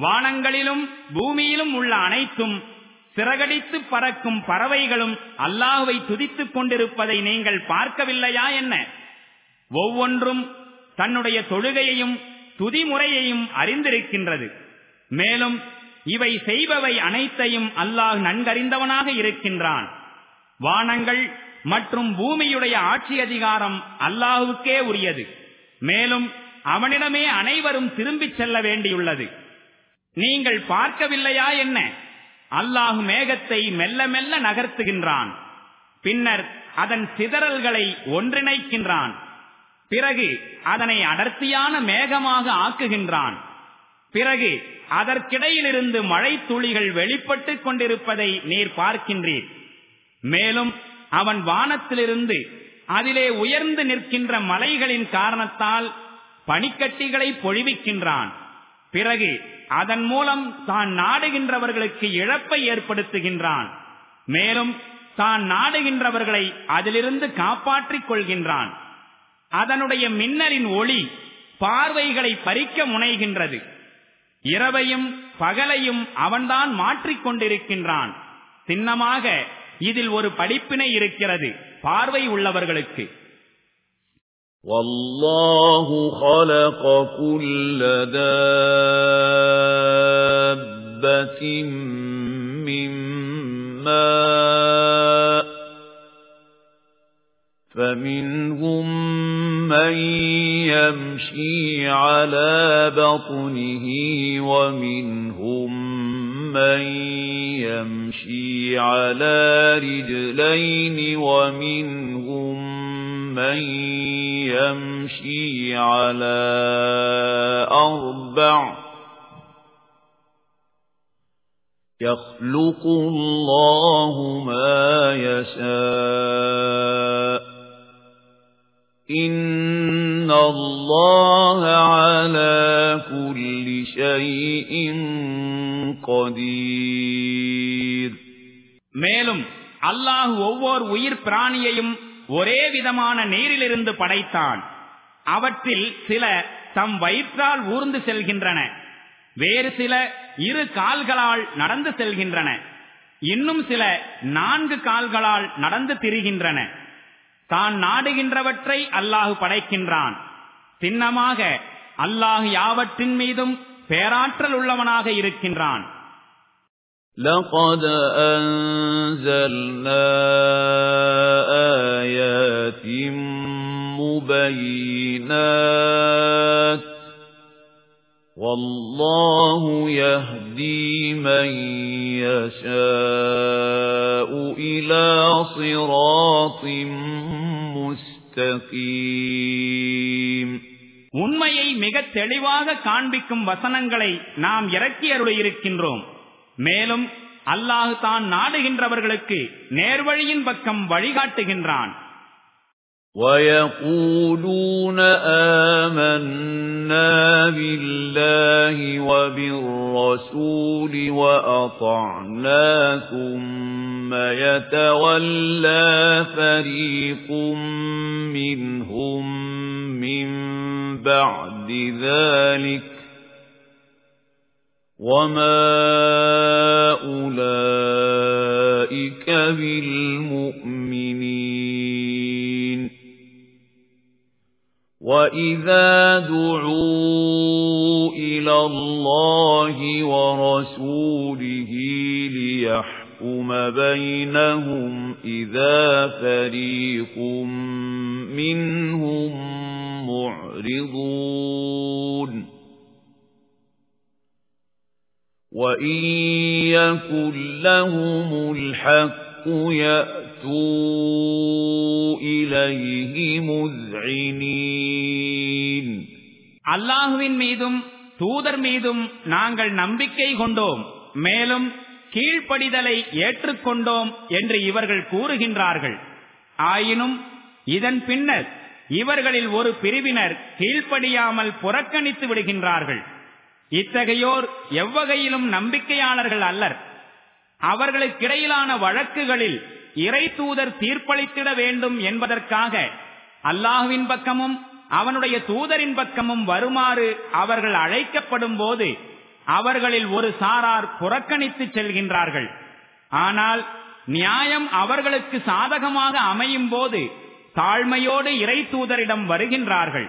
வானங்களிலும் பூமியிலும் உள்ள அனைத்தும் சிறகடித்து பறக்கும் பறவைகளும் அல்லாஹுவை துதித்துக் கொண்டிருப்பதை நீங்கள் பார்க்கவில்லையா என்ன? ஒவ்வொன்றும் தன்னுடைய தொழுகையையும் துதிமுறையையும் அறிந்திருக்கின்றது. மேலும் இவை செய்பவை அனைத்தையும் அல்லாஹ் நன்கறிந்தவனாக இருக்கின்றான். வானங்கள் மற்றும் பூமியுடைய ஆட்சி அதிகாரம் அல்லாஹுக்கே உரியது. மேலும் அவனிடமே அனைவரும் திரும்பிச் செல்ல வேண்டியுள்ளது. நீங்கள் பார்க்கவில்லையா என்ன? அல்லாஹு மேகத்தை மெல்ல மெல்ல நகர்த்துகின்றான். பின்னர் அதன் சிதறல்களை ஒன்றிணைக்கின்றான். பிறகு அதனை அடர்த்தியான மேகமாக ஆக்குகின்றான். பிறகு அதற்கிடையிலிருந்து மழை துளிகள் வெளிப்பட்டுக் கொண்டிருப்பதை நீர் பார்க்கின்றீர். மேலும் அவன் வானத்திலிருந்து அதிலே உயர்ந்து நிற்கின்ற மலைகளின் காரணத்தால் பனிக்கட்டிகளை பொழிவிக்கின்றான். பிறகு அதன் மூலம் தான் நாடுகின்றவர்களுக்கு இழப்பை ஏற்படுத்துகின்றான். மேலும் தான் நாடுகின்றவர்களை அதிலிருந்து காப்பாற்றிக் கொள்கின்றான். அதனுடைய மின்னலின் ஒளி பார்வைகளை பறிக்க முனைகின்றது. இரவையும் பகலையும் அவன்தான் மாற்றிக் கொண்டிருக்கின்றான். சின்னமாக இதில் ஒரு படிப்பினை இருக்கிறது பார்வை உள்ளவர்களுக்கு. والله خلق كل دابة من ماء فمنهم من يمشي على بطنه ومنهم من يمشي على رجلين ومنهم من يمشي على أربع يخلق الله ما يشاء إِنَّ اللَّهَ عَلَى كُلِّ شَيْءٍ قَدِيرٌ மேலும் அல்லாஹ் ஒவ்வொரு உயிர் பிராணியையும் ஒரே விதமான நீரிலிருந்து படைத்தான். அவற்றில் சில தம் வயிற்றால் ஊர்ந்து செல்கின்றன. வேறு சில இரு கால்களால் நடந்து செல்கின்றன. இன்னும் சில நான்கு கால்களால் நடந்து திரிகின்றன. தான் நாடுகின்றவற்றை அல்லாஹு படைக்கின்றான். சின்னமாக அல்லாஹு யாவற்றின் மீதும் பேராற்றல் உள்ளவனாக இருக்கின்றான். لقد أنزلنا آيات مبينات والله يهدي من يشاء إلى صراط முஸ்தகீம் உண்மையை மிக தெளிவாக காண்பிக்கும் வசனங்களை நாம் இறக்கி அருளியிருக்கின்றோம் மேலும் அல்லாஹு தான் நாடுகின்றவர்களுக்கு நேர்வழியின் பக்கம் வழிகாட்டுகின்றான் وَيَقُولُونَ آمَنَّا بِاللَّهِ وَبِالرَّسُولِ وَأَطَعْنَا ثُمَّ يَتَوَلَّى فَرِيقٌ مِنْهُمْ مِنْ بَعْدِ ذَلِكَ وَمَا أُولَئِكَ بِالْمُؤْمِنِينَ وَإِذَا دُعُوا إِلَى اللَّهِ وَرَسُولِهِ لِيَحْكُمَ بَيْنَهُمْ إِذَا فَرِيقٌ مِنْهُمْ مُعْرِضُونَ وَإِنْ يَكُنْ لَهُمُ الْحَقُّ يَأْتُوا إِلَيْهِ مُذْعِنِينَ அல்லாஹுவின் மீதும் தூதர் மீதும் நாங்கள் நம்பிக்கை கொண்டோம் மேலும் கீழ்ப்படிதலை ஏற்றுக்கொண்டோம் என்று இவர்கள் கூறுகின்றார்கள் ஆயினும் இதன் பின்னர் இவர்களில் ஒரு பிரிவினர் கீழ்ப்படியாமல் புறக்கணித்து விடுகின்றார்கள் இத்தகையோர் எவ்வகையிலும் நம்பிக்கையாளர்கள் அல்லர். அவர்களுக்கிடையிலான வழக்குகளில் இறை தூதர் தீர்ப்பளித்திட வேண்டும் என்பதற்காக அல்லாஹுவின் பக்கமும் அவனுடைய தூதரின் பக்கமும் வருமாறு அவர்கள் அழைக்கப்படும் போது அவர்களில் ஒரு சாரார் புறக்கணித்து செல்கின்றார்கள். ஆனால் நியாயம் அவர்களுக்கு சாதகமாக அமையும் போது தாழ்மையோடு இறை தூதரிடம் வருகின்றார்கள்.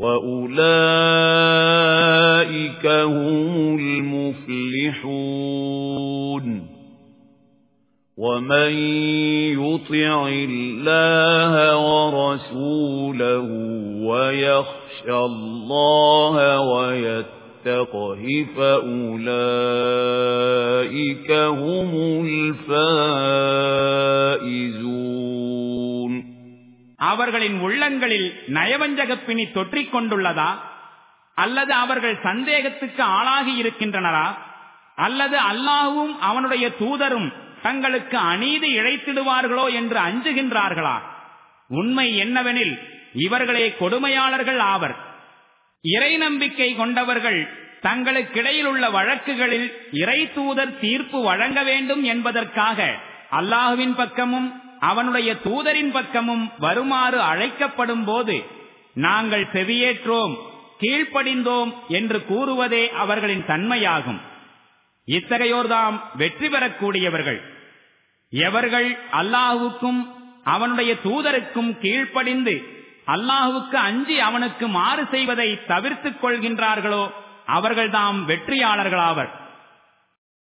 وَأُولَئِكَ هُمُ الْمُفْلِحُونَ وَمَن يُطِعِ اللَّهَ وَرَسُولَهُ وَيَخْشَ اللَّهَ وَيَتَّقْهِ فَأُولَئِكَ هُمُ الْفَائِزُونَ அவர்களின் உள்ளங்களில் நயவஞ்சகப்பினி தொற்றிக் கொண்டுள்ளதா அல்லது அவர்கள் சந்தேகத்துக்கு ஆளாகி இருக்கின்றனரா? அல்லது அல்லாஹுவும் அவனுடைய தூதரும் தங்களுக்கு அநீதி இழைத்திடுவார்களோ என்று அஞ்சுகின்றார்களா? உண்மை என்னவெனில் இவர்களே கொடுமையாளர்கள் ஆவர். இறை நம்பிக்கை கொண்டவர்கள் தங்களுக்கிடையில் உள்ள வழக்குகளில் இறை தூதர் தீர்ப்பு வழங்க வேண்டும் என்பதற்காக அல்லாஹுவின் பக்கமும் அவனுடைய தூதரின் பக்கமும் வருமாறு அழைக்கப்படும் போது நாங்கள் செவியேற்றோம் கீழ்ப்படிந்தோம் என்று கூறுவதே அவர்களின் தன்மையாகும். இத்தகையோர்தாம் வெற்றி பெறக்கூடியவர்கள். எவர்கள் அல்லாஹுக்கும் அவனுடைய தூதருக்கும் கீழ்ப்படிந்து அல்லாஹுக்கு அஞ்சி அவனுக்கு மாறு செய்வதை தவிர்த்துக் கொள்கின்றார்களோ அவர்கள்தாம் வெற்றியாளர்களாவர்.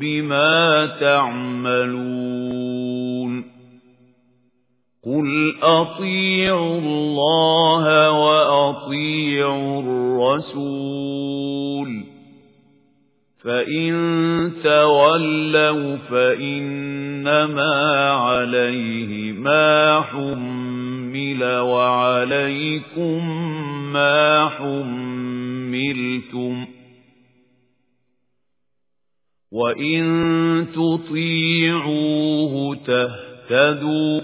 بِمَا تَعْمَلُونَ قُلْ أَطِيعُوا اللَّهَ وَأَطِيعُوا الرَّسُولَ فَإِن تَوَلَّوْا فَإِنَّمَا عَلَيْهِ مَا حُمِّلَ وَعَلَيْكُمْ مَا حُمِّلْتُمْ وَإِن تُطِيعُوهُ تَهْتَدُوا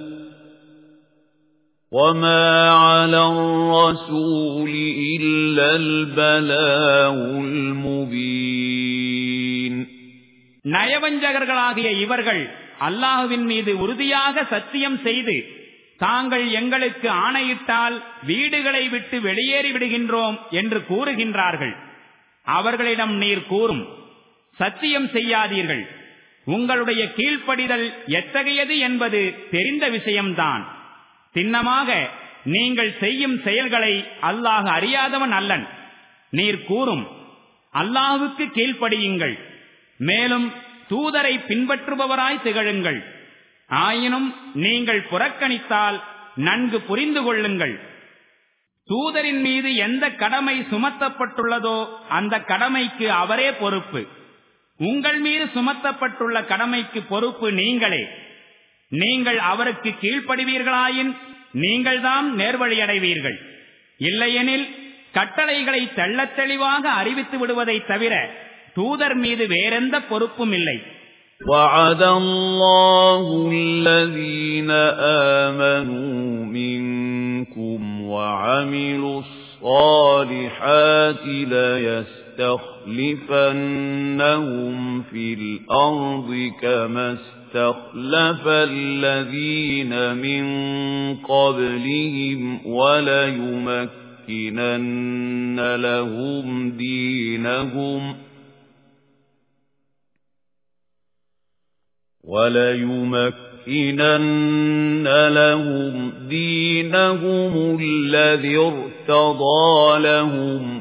وَمَا عَلَى الرَّسُولِ إِلَّا الْبَلَاغُ الْمُبِينُ நயவஞ்சகர்களாகிய இவர்கள் அல்லாஹுவின் மீது உறுதியாக சத்தியம் செய்து தாங்கள் எங்களுக்கு ஆணையிட்டால் வீடுகளை விட்டு வெளியேறி விடுகின்றோம் என்று கூறுகின்றார்கள் அவர்களிடம் நீர் கூறும் சத்தியம் செய்யாதீர்கள். உங்களுடைய கீழ்ப்படிதல் எத்தகையது என்பது தெரிந்த விஷயம்தான். சின்னமாக நீங்கள் செய்யும் செயல்களை அல்லாஹ் அறியாதவன் அல்லன். நீர் கூறும் அல்லாஹுக்கு கீழ்ப்படியுங்கள். மேலும் தூதரை பின்பற்றுபவராய் திகழுங்கள். ஆயினும் நீங்கள் புறக்கணித்தால் நன்கு புரிந்து கொள்ளுங்கள். தூதரின் மீது எந்த கடமை சுமத்தப்பட்டுள்ளதோ அந்த கடமைக்கு அவரே பொறுப்பு. உங்கள் மீது சுமத்தப்பட்டுள்ள கடமைக்கு பொறுப்பு நீங்களே நீங்கள் அவருக்கு கீழ்ப்படிவீர்களாயின் நீங்கள்தான் நேர்வழியடைவீர்கள் இல்லையெனில் கட்டளைகளை தெள்ளத் தெளிவாக அறிவித்து விடுவதை தவிர தூதர் மீது வேறெந்த பொறுப்பும் இல்லை وَعَدَ اللَّهُ الَّذِينَ آمَنُوا مِنكُمْ وَعَمِلُوا الصَّالِحَاتِ لَيَسْتَخْلِفَنَّهُمْ فِي الْأَرْضِ كَمَا اسْتَخْلَفَ الَّذِينَ مِن قَبْلِهِمْ وَلَيُمَكِّنَنَّ لَهُمْ دِينَهُمْ لَيُمَكِّنَنَّ لَهُمْ دِينَهُمُ الَّذِي ارْتَضَىٰ لَهُمْ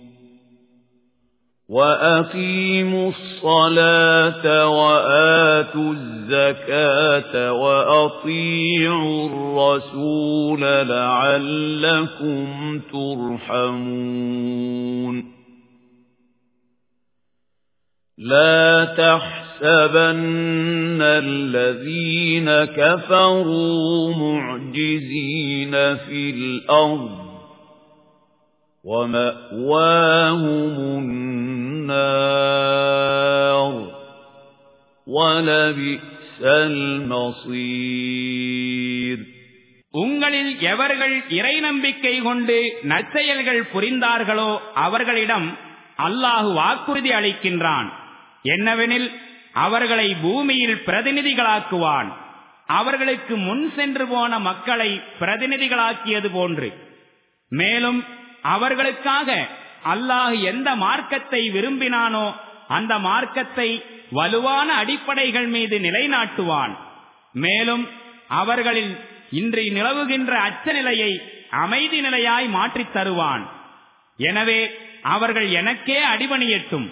وَأَقِيمُوا الصَّلَاةَ وَآتُوا الزَّكَاةَ وَأَطِيعُوا الرَّسُولَ لَعَلَّكُمْ تُرْحَمُونَ لا تحسبن الذين كفروا معجزين في الأرض ومأواهم النار ولبئس المصير உங்களில் எவர்கள் இறை நம்பிக்கை கொண்டு நற்செயல்கள் புரிந்தார்களோ அவர்களிடம் அல்லாஹு வாக்குறுதி அளிக்கின்றான் என்னவெனில் அவர்களை பூமியில் பிரதிநிதிகளாக்குவான் அவர்களுக்கு முன் சென்று போன மக்களை பிரதிநிதிகளாக்கியது போன்று மேலும் அவர்களுக்காக அல்லாஹ் எந்த மார்க்கத்தை விரும்பினானோ அந்த மார்க்கத்தை வலுவான அடிப்படைகள் மீது நிலைநாட்டுவான். மேலும் அவர்களில் இன்று நிலவுகின்ற அச்ச நிலையை அமைதி நிலையாய் மாற்றித் தருவான். எனவே அவர்கள் எனக்கே அடிபணியட்டும்.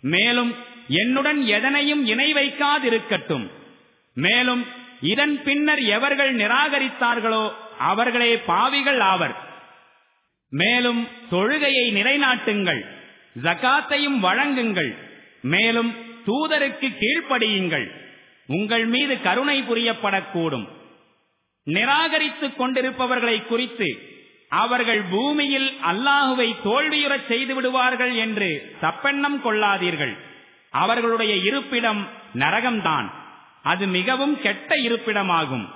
மேலும் என்னுடன் எதனையும் இணை வைக்காதிருக்கட்டும். மேலும் இதன் பின்னர் எவர்கள் நிராகரித்தார்களோ அவர்களே பாவிகள் ஆவர். மேலும் தொழுகையை நிலைநாட்டுங்கள் ஜகாத்தையும் வழங்குங்கள் மேலும் தூதருக்கு கீழ்ப்படியுங்கள். உங்கள் மீது கருணை புரியப்படக்கூடும். நிராகரித்துக் கொண்டிருப்பவர்களை குறித்து அவர்கள் பூமியில் அல்லாஹுவை தோல்வியுறச் செய்து விடுவார்கள் என்று தப்பெண்ணம் கொள்ளாதீர்கள். அவர்களுடைய இருப்பிடம் நரகம்தான். அது மிகவும் கெட்ட இருப்பிடமாகும்.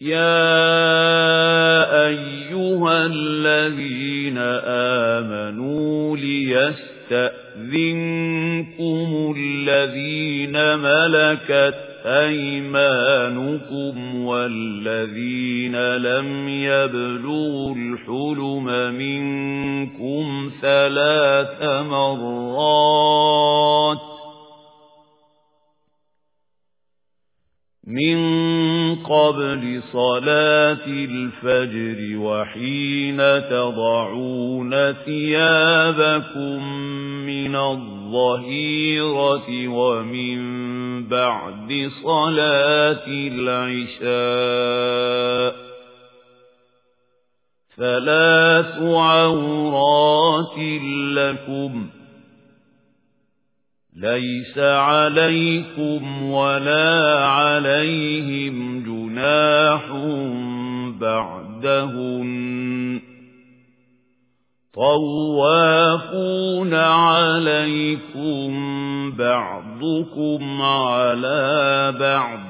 يا أيها الذين آمنوا ليستأذنكم الذين ملكت أيمانكم والذين لم يبلغوا الحلم منكم ثلاث مرات من قبل صلاة الفجر وحين تضعون ثيابكم من الظهيرة ومن بعد صلاة العشاء ثلاث عورات لكم ليس عليكم ولا عليهم جناح بعدهن. طوافون عليكم بعضكم على بعض.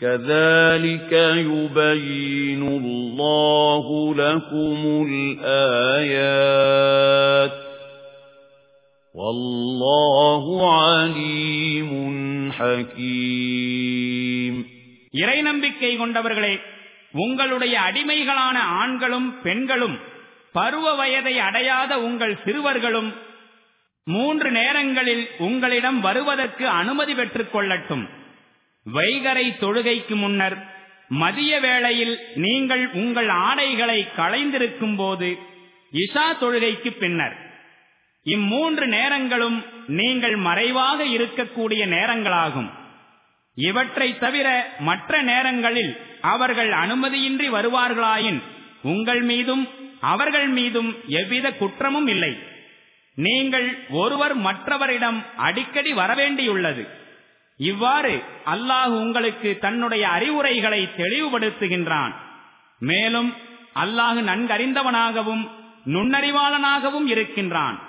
كذلك يبين الله لكم الآيات. வல்லாஹு அலீமுன் ஹகீம் இறை நம்பிக்கை கொண்டவர்களே உங்களுடைய அடிமைகளான ஆண்களும் பெண்களும் பருவ வயதை அடையாத உங்கள் சிறுவர்களும் மூன்று நேரங்களில் உங்களிடம் வருவதற்கு அனுமதி பெற்றுக் கொள்ளட்டும். வைகரை தொழுகைக்கு முன்னர் மதிய வேளையில் நீங்கள் உங்கள் ஆடைகளை களைந்திருக்கும் போது இஷா தொழுகைக்கு பின்னர் இம்மூன்று நேரங்களும் நீங்கள் மறைவாக இருக்கக்கூடிய நேரங்களாகும். இவற்றை தவிர மற்ற நேரங்களில் அவர்கள் அனுமதியின்றி வருவார்களாயின் உங்கள் மீதும் அவர்கள் மீதும் எவ்வித குற்றமும் இல்லை. நீங்கள் ஒருவர் மற்றவரிடம் அடிக்கடி வரவேண்டியுள்ளது. இவ்வாறு அல்லாஹ் உங்களுக்கு தன்னுடைய அறிவுரைகளை தெளிவுபடுத்துகின்றான். மேலும் அல்லாஹு நன்கறிந்தவனாகவும் நுண்ணறிவாளனாகவும் இருக்கின்றான்.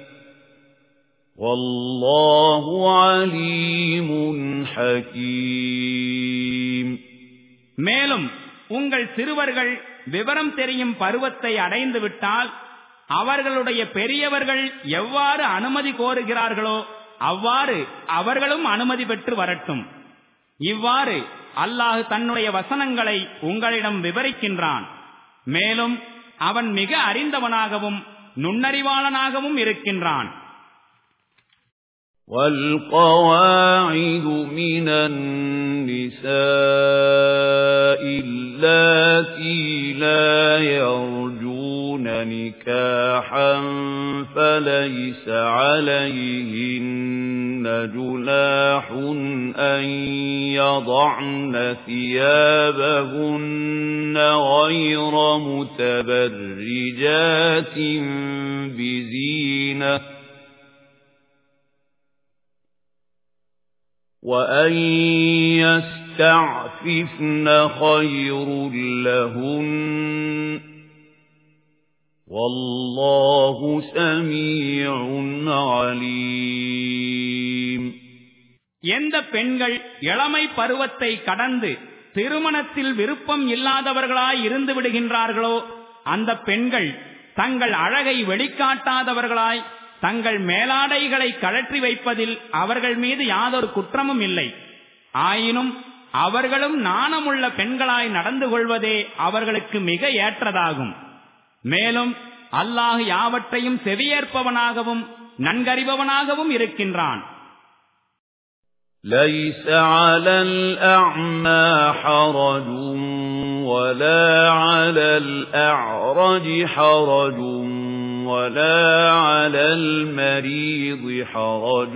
وَاللَّهُ عَلِيمٌ حَكِيمٌ மேலும் உங்கள் சிறுவர்கள் விவரம் தெரியும் பருவத்தை அடைந்து விட்டால் அவர்களுடைய பெரியவர்கள் எவ்வாறு அனுமதி கோருகிறார்களோ அவ்வாறு அவர்களும் அனுமதி பெற்று வரட்டும் இவ்வாறு அல்லாஹு தன்னுடைய வசனங்களை உங்களிடம் விவரிக்கின்றான் மேலும் அவன் மிக அறிந்தவனாகவும் நுண்ணறிவாளனாகவும் இருக்கின்றான் والقواعد من النساء اللاتي لا يرجون نكاحا فليس عليهن جناح أن يضعن ثيابهن غير متبرجات بزينة وَأَن يَسْتَعْفِفْنَ خَيْرٌ لَّهُنَّ وَاللَّهُ سَمِيعٌ عَلِيمٌ எந்த பெண்கள் இளமை பருவத்தை கடந்து திருமணத்தில் விருப்பம் இல்லாதவர்களாய் இருந்து விடுகின்றார்களோ அந்த பெண்கள் தங்கள் அழகை வெளிக்காட்டாதவர்களாய் தங்கள் மேலாடைகளை கழற்றி வைப்பதில் அவர்கள் மீது யாதொரு குற்றமும் இல்லை ஆயினும் அவர்களும் நாணமுள்ள பெண்களாய் நடந்து கொள்வதே அவர்களுக்கு மிக ஏற்றதாகும் மேலும் அல்லாஹ் யாவற்றையும் செவியேற்பவனாகவும் நன்கறிபவனாகவும் இருக்கின்றான் ليس على الأعمى حرج ولا على الأعرج حرج ولا على المريض حرج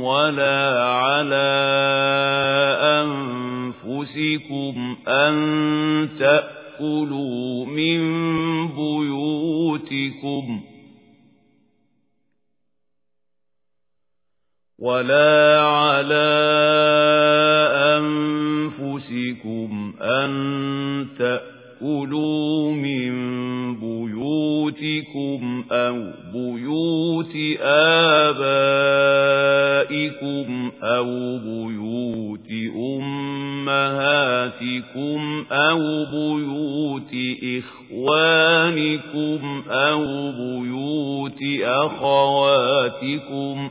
ولا على أنفسكم أن تأكلوا من بيوتكم ولا على أنفسكم أن تأكلوا من بيوتكم أو بيوت آبائكم أو بيوت أمهاتكم أو بيوت إخوانكم أو بيوت أخواتكم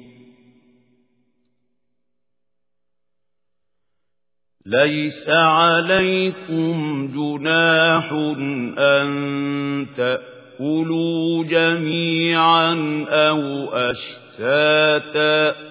لَيْسَ عَلَيْكُمْ جُنَاحٌ أَن تَأْكُلُوا جَمِيعًا أَوْ أَشْتَاتًا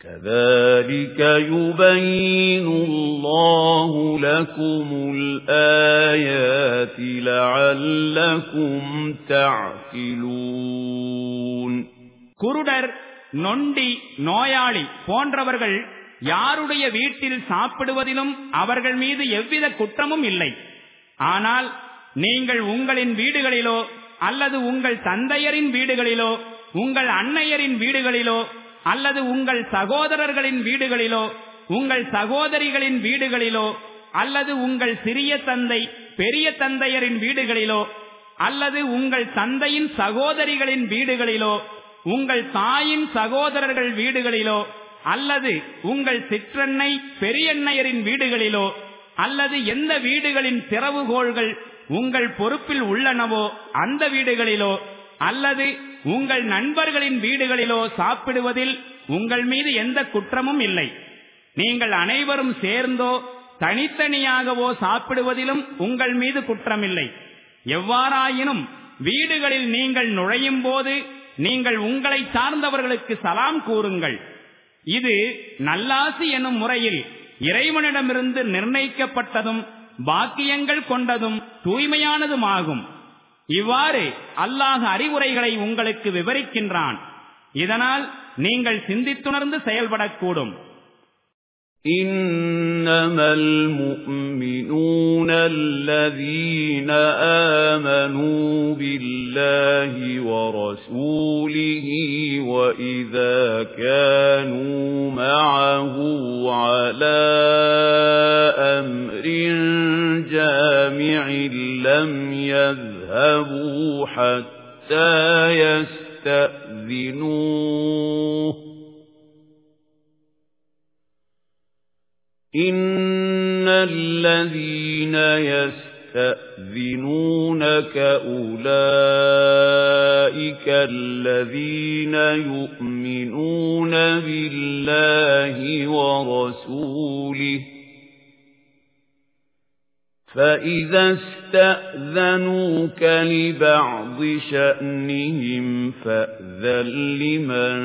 كَذَلِكَ يُبَيِّنُ اللَّهُ لَكُمُ الْآيَاتِ لَعَلَّكُمْ تَعْقِلُونَ குருடர் நொண்டி நோயாளி போன்றவர்கள் யாருடைய வீட்டில் சாப்பிடுவதிலும் அவர்கள் மீது எவ்வித குற்றமும் இல்லை ஆனால் நீங்கள் உங்களின் வீடுகளிலோ அல்லது உங்கள் தந்தையரின் வீடுகளிலோ உங்கள் அன்னையரின் வீடுகளிலோ அல்லது உங்கள் சகோதரர்களின் வீடுகளிலோ உங்கள் சகோதரிகளின் வீடுகளிலோ அல்லது உங்கள் சிறிய தந்தை பெரிய தந்தையரின் வீடுகளிலோ அல்லது உங்கள் தந்தையின் சகோதரிகளின் வீடுகளிலோ உங்கள் தாயின் சகோதரர்கள் வீடுகளிலோ அல்லது உங்கள் சிற்றன்னை பெரியண்ணையரின் வீடுகளிலோ அல்லது எந்த வீடுகளின் திறவுகோள்கள் உங்கள் பொறுப்பில் உள்ளனவோ அந்த வீடுகளிலோ அல்லது உங்கள் நண்பர்களின் வீடுகளிலோ சாப்பிடுவதில் உங்கள் மீது எந்த குற்றமும் இல்லை. நீங்கள் அனைவரும் சேர்ந்தோ தனித்தனியாகவோ சாப்பிடுவதிலும் உங்கள் மீது குற்றமில்லை. எவ்வாறாயினும் வீடுகளில் நீங்கள் நுழையும் போது நீங்கள் உங்களை சார்ந்தவர்களுக்கு சலாம் கூறுங்கள். இது நல்லாசி எனும் முறையில் இறைவனிடமிருந்து நிர்ணயிக்கப்பட்டதும் பாக்கியங்கள் கொண்டதும் தூய்மையானதுமாகும். இவ்வாறு அல்லாஹ் அறிவுரைகளை உங்களுக்கு விவரிக்கின்றான் இதனால் நீங்கள் சிந்தித்துணர்ந்து செயல்படக்கூடும் إنما المؤمنون الذين آمنوا بالله ورسوله وإذا كانوا معه على أمر جامع لم يذهبوا حتى يستأذنوه. إن الذين يستأذنونك أولئك الذين يؤمنون بالله ورسوله. فإذا استأذنوك لبعض شأنهم فأذن لمن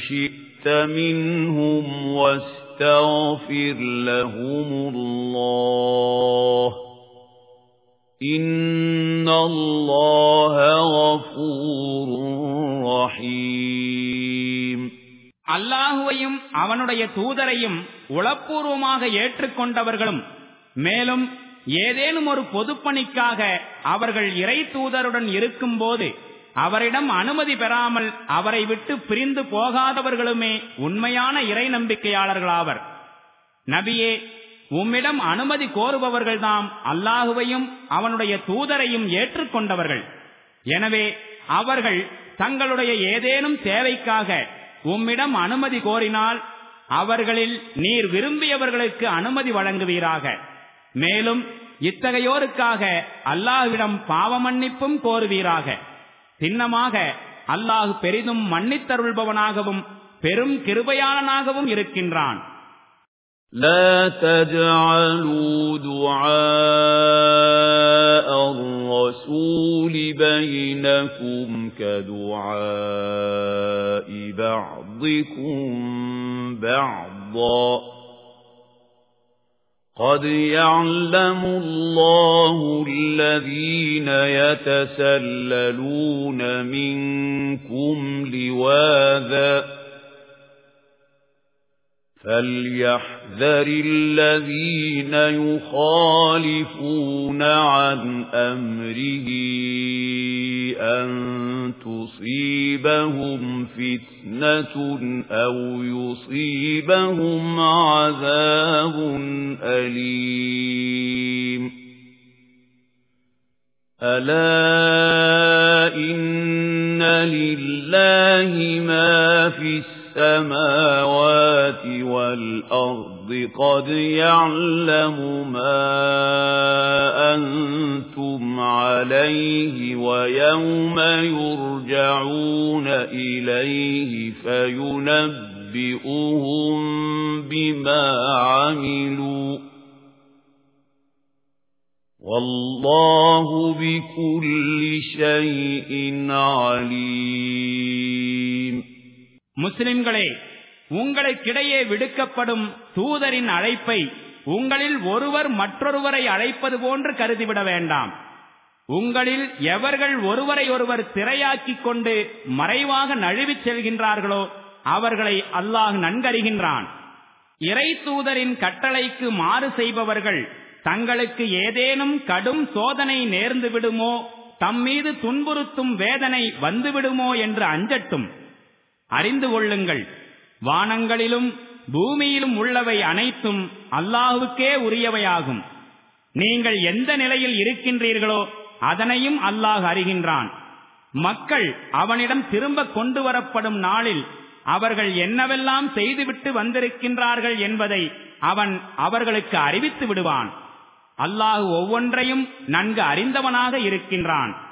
شئت منهم واستغفر لهم الله إن الله غفور رحيم அல்லாஹுவையும் அவனுடைய தூதரையும் உளப்பூர்வமாக ஏற்றுக்கொண்டவர்களும் மேலும் ஏதேனும் ஒரு பொதுப்பணிக்காக அவர்கள் இறை தூதருடன் இருக்கும்போது அவரிடம் அனுமதி பெறாமல் அவரை விட்டு பிரிந்து போகாதவர்களுமே உண்மையான இறை நம்பிக்கையாளர்களாவர். நபியே உம்மிடம் அனுமதி கோருபவர்கள்தாம் அல்லாஹுவையும் அவனுடைய தூதரையும் ஏற்றுக்கொண்டவர்கள். எனவே அவர்கள் தங்களுடைய ஏதேனும் தேவைக்காக உம்மிடம் அனுமதி கோரினால் அவர்களில் நீர் விரும்பியவர்களுக்கு அனுமதி வழங்குவீராக. மேலும் இத்தகையோருக்காக அல்லாஹ்விடம் பாவ மன்னிப்பும் கோருவீராக சின்னமாக அல்லாஹ் பெரிதும் மன்னித்தருள்பவனாகவும் பெரும் கிருபையாளனாகவும் இருக்கின்றான் لا تجعلوا دعاء الرسول بينكم كدعاء بعضكم بعضا قد يعلم الله الذين يتسللون منكم لواذا فليحذر الذين يخالفون عن أمره أن تصيبهم فتنة أو يصيبهم عذاب أليم ألا إن لله ما في السماوات والأرض قد يعلم ما أنتم عليه ويوم يرجعون إليه فينبئهم بما عملوا والله بكل شيء عليم முஸ்லிம்களே உங்களுக்கிடையே விடுக்கப்படும் தூதரின் அழைப்பை உங்களில் ஒருவர் மற்றொருவரை அழைப்பது போன்று கருதிவிட வேண்டாம். உங்களில் எவர்கள் ஒருவரை ஒருவர் திரையாக்கிக் கொண்டு மறைவாக நழுவிச் செல்கின்றார்களோ அவர்களை அல்லாஹ் நன்கறிகின்றான். இறை தூதரின் கட்டளைக்கு மாறு செய்பவர்கள் தங்களுக்கு ஏதேனும் கடும் சோதனை நேர்ந்து விடுமோ தம்மீது துன்புறுத்தும் வேதனை வந்துவிடுமோ என்று அஞ்சட்டும். அறிந்து கொள்ளுங்கள். வானங்களிலும் பூமியிலும் உள்ளவை அனைத்தும் அல்லாஹுக்கே உரியவையாகும். நீங்கள் எந்த நிலையில் இருக்கின்றீர்களோ அதனையும் அல்லாஹ் அறிகின்றான். மக்கள் அவனிடம் திரும்ப கொண்டு வரப்படும் நாளில் அவர்கள் என்னவெல்லாம் செய்துவிட்டு வந்திருக்கின்றார்கள் என்பதை அவன் அவர்களுக்கு அறிவித்து விடுவான். அல்லாஹு ஒவ்வொன்றையும் நன்கு அறிந்தவனாக இருக்கின்றான்.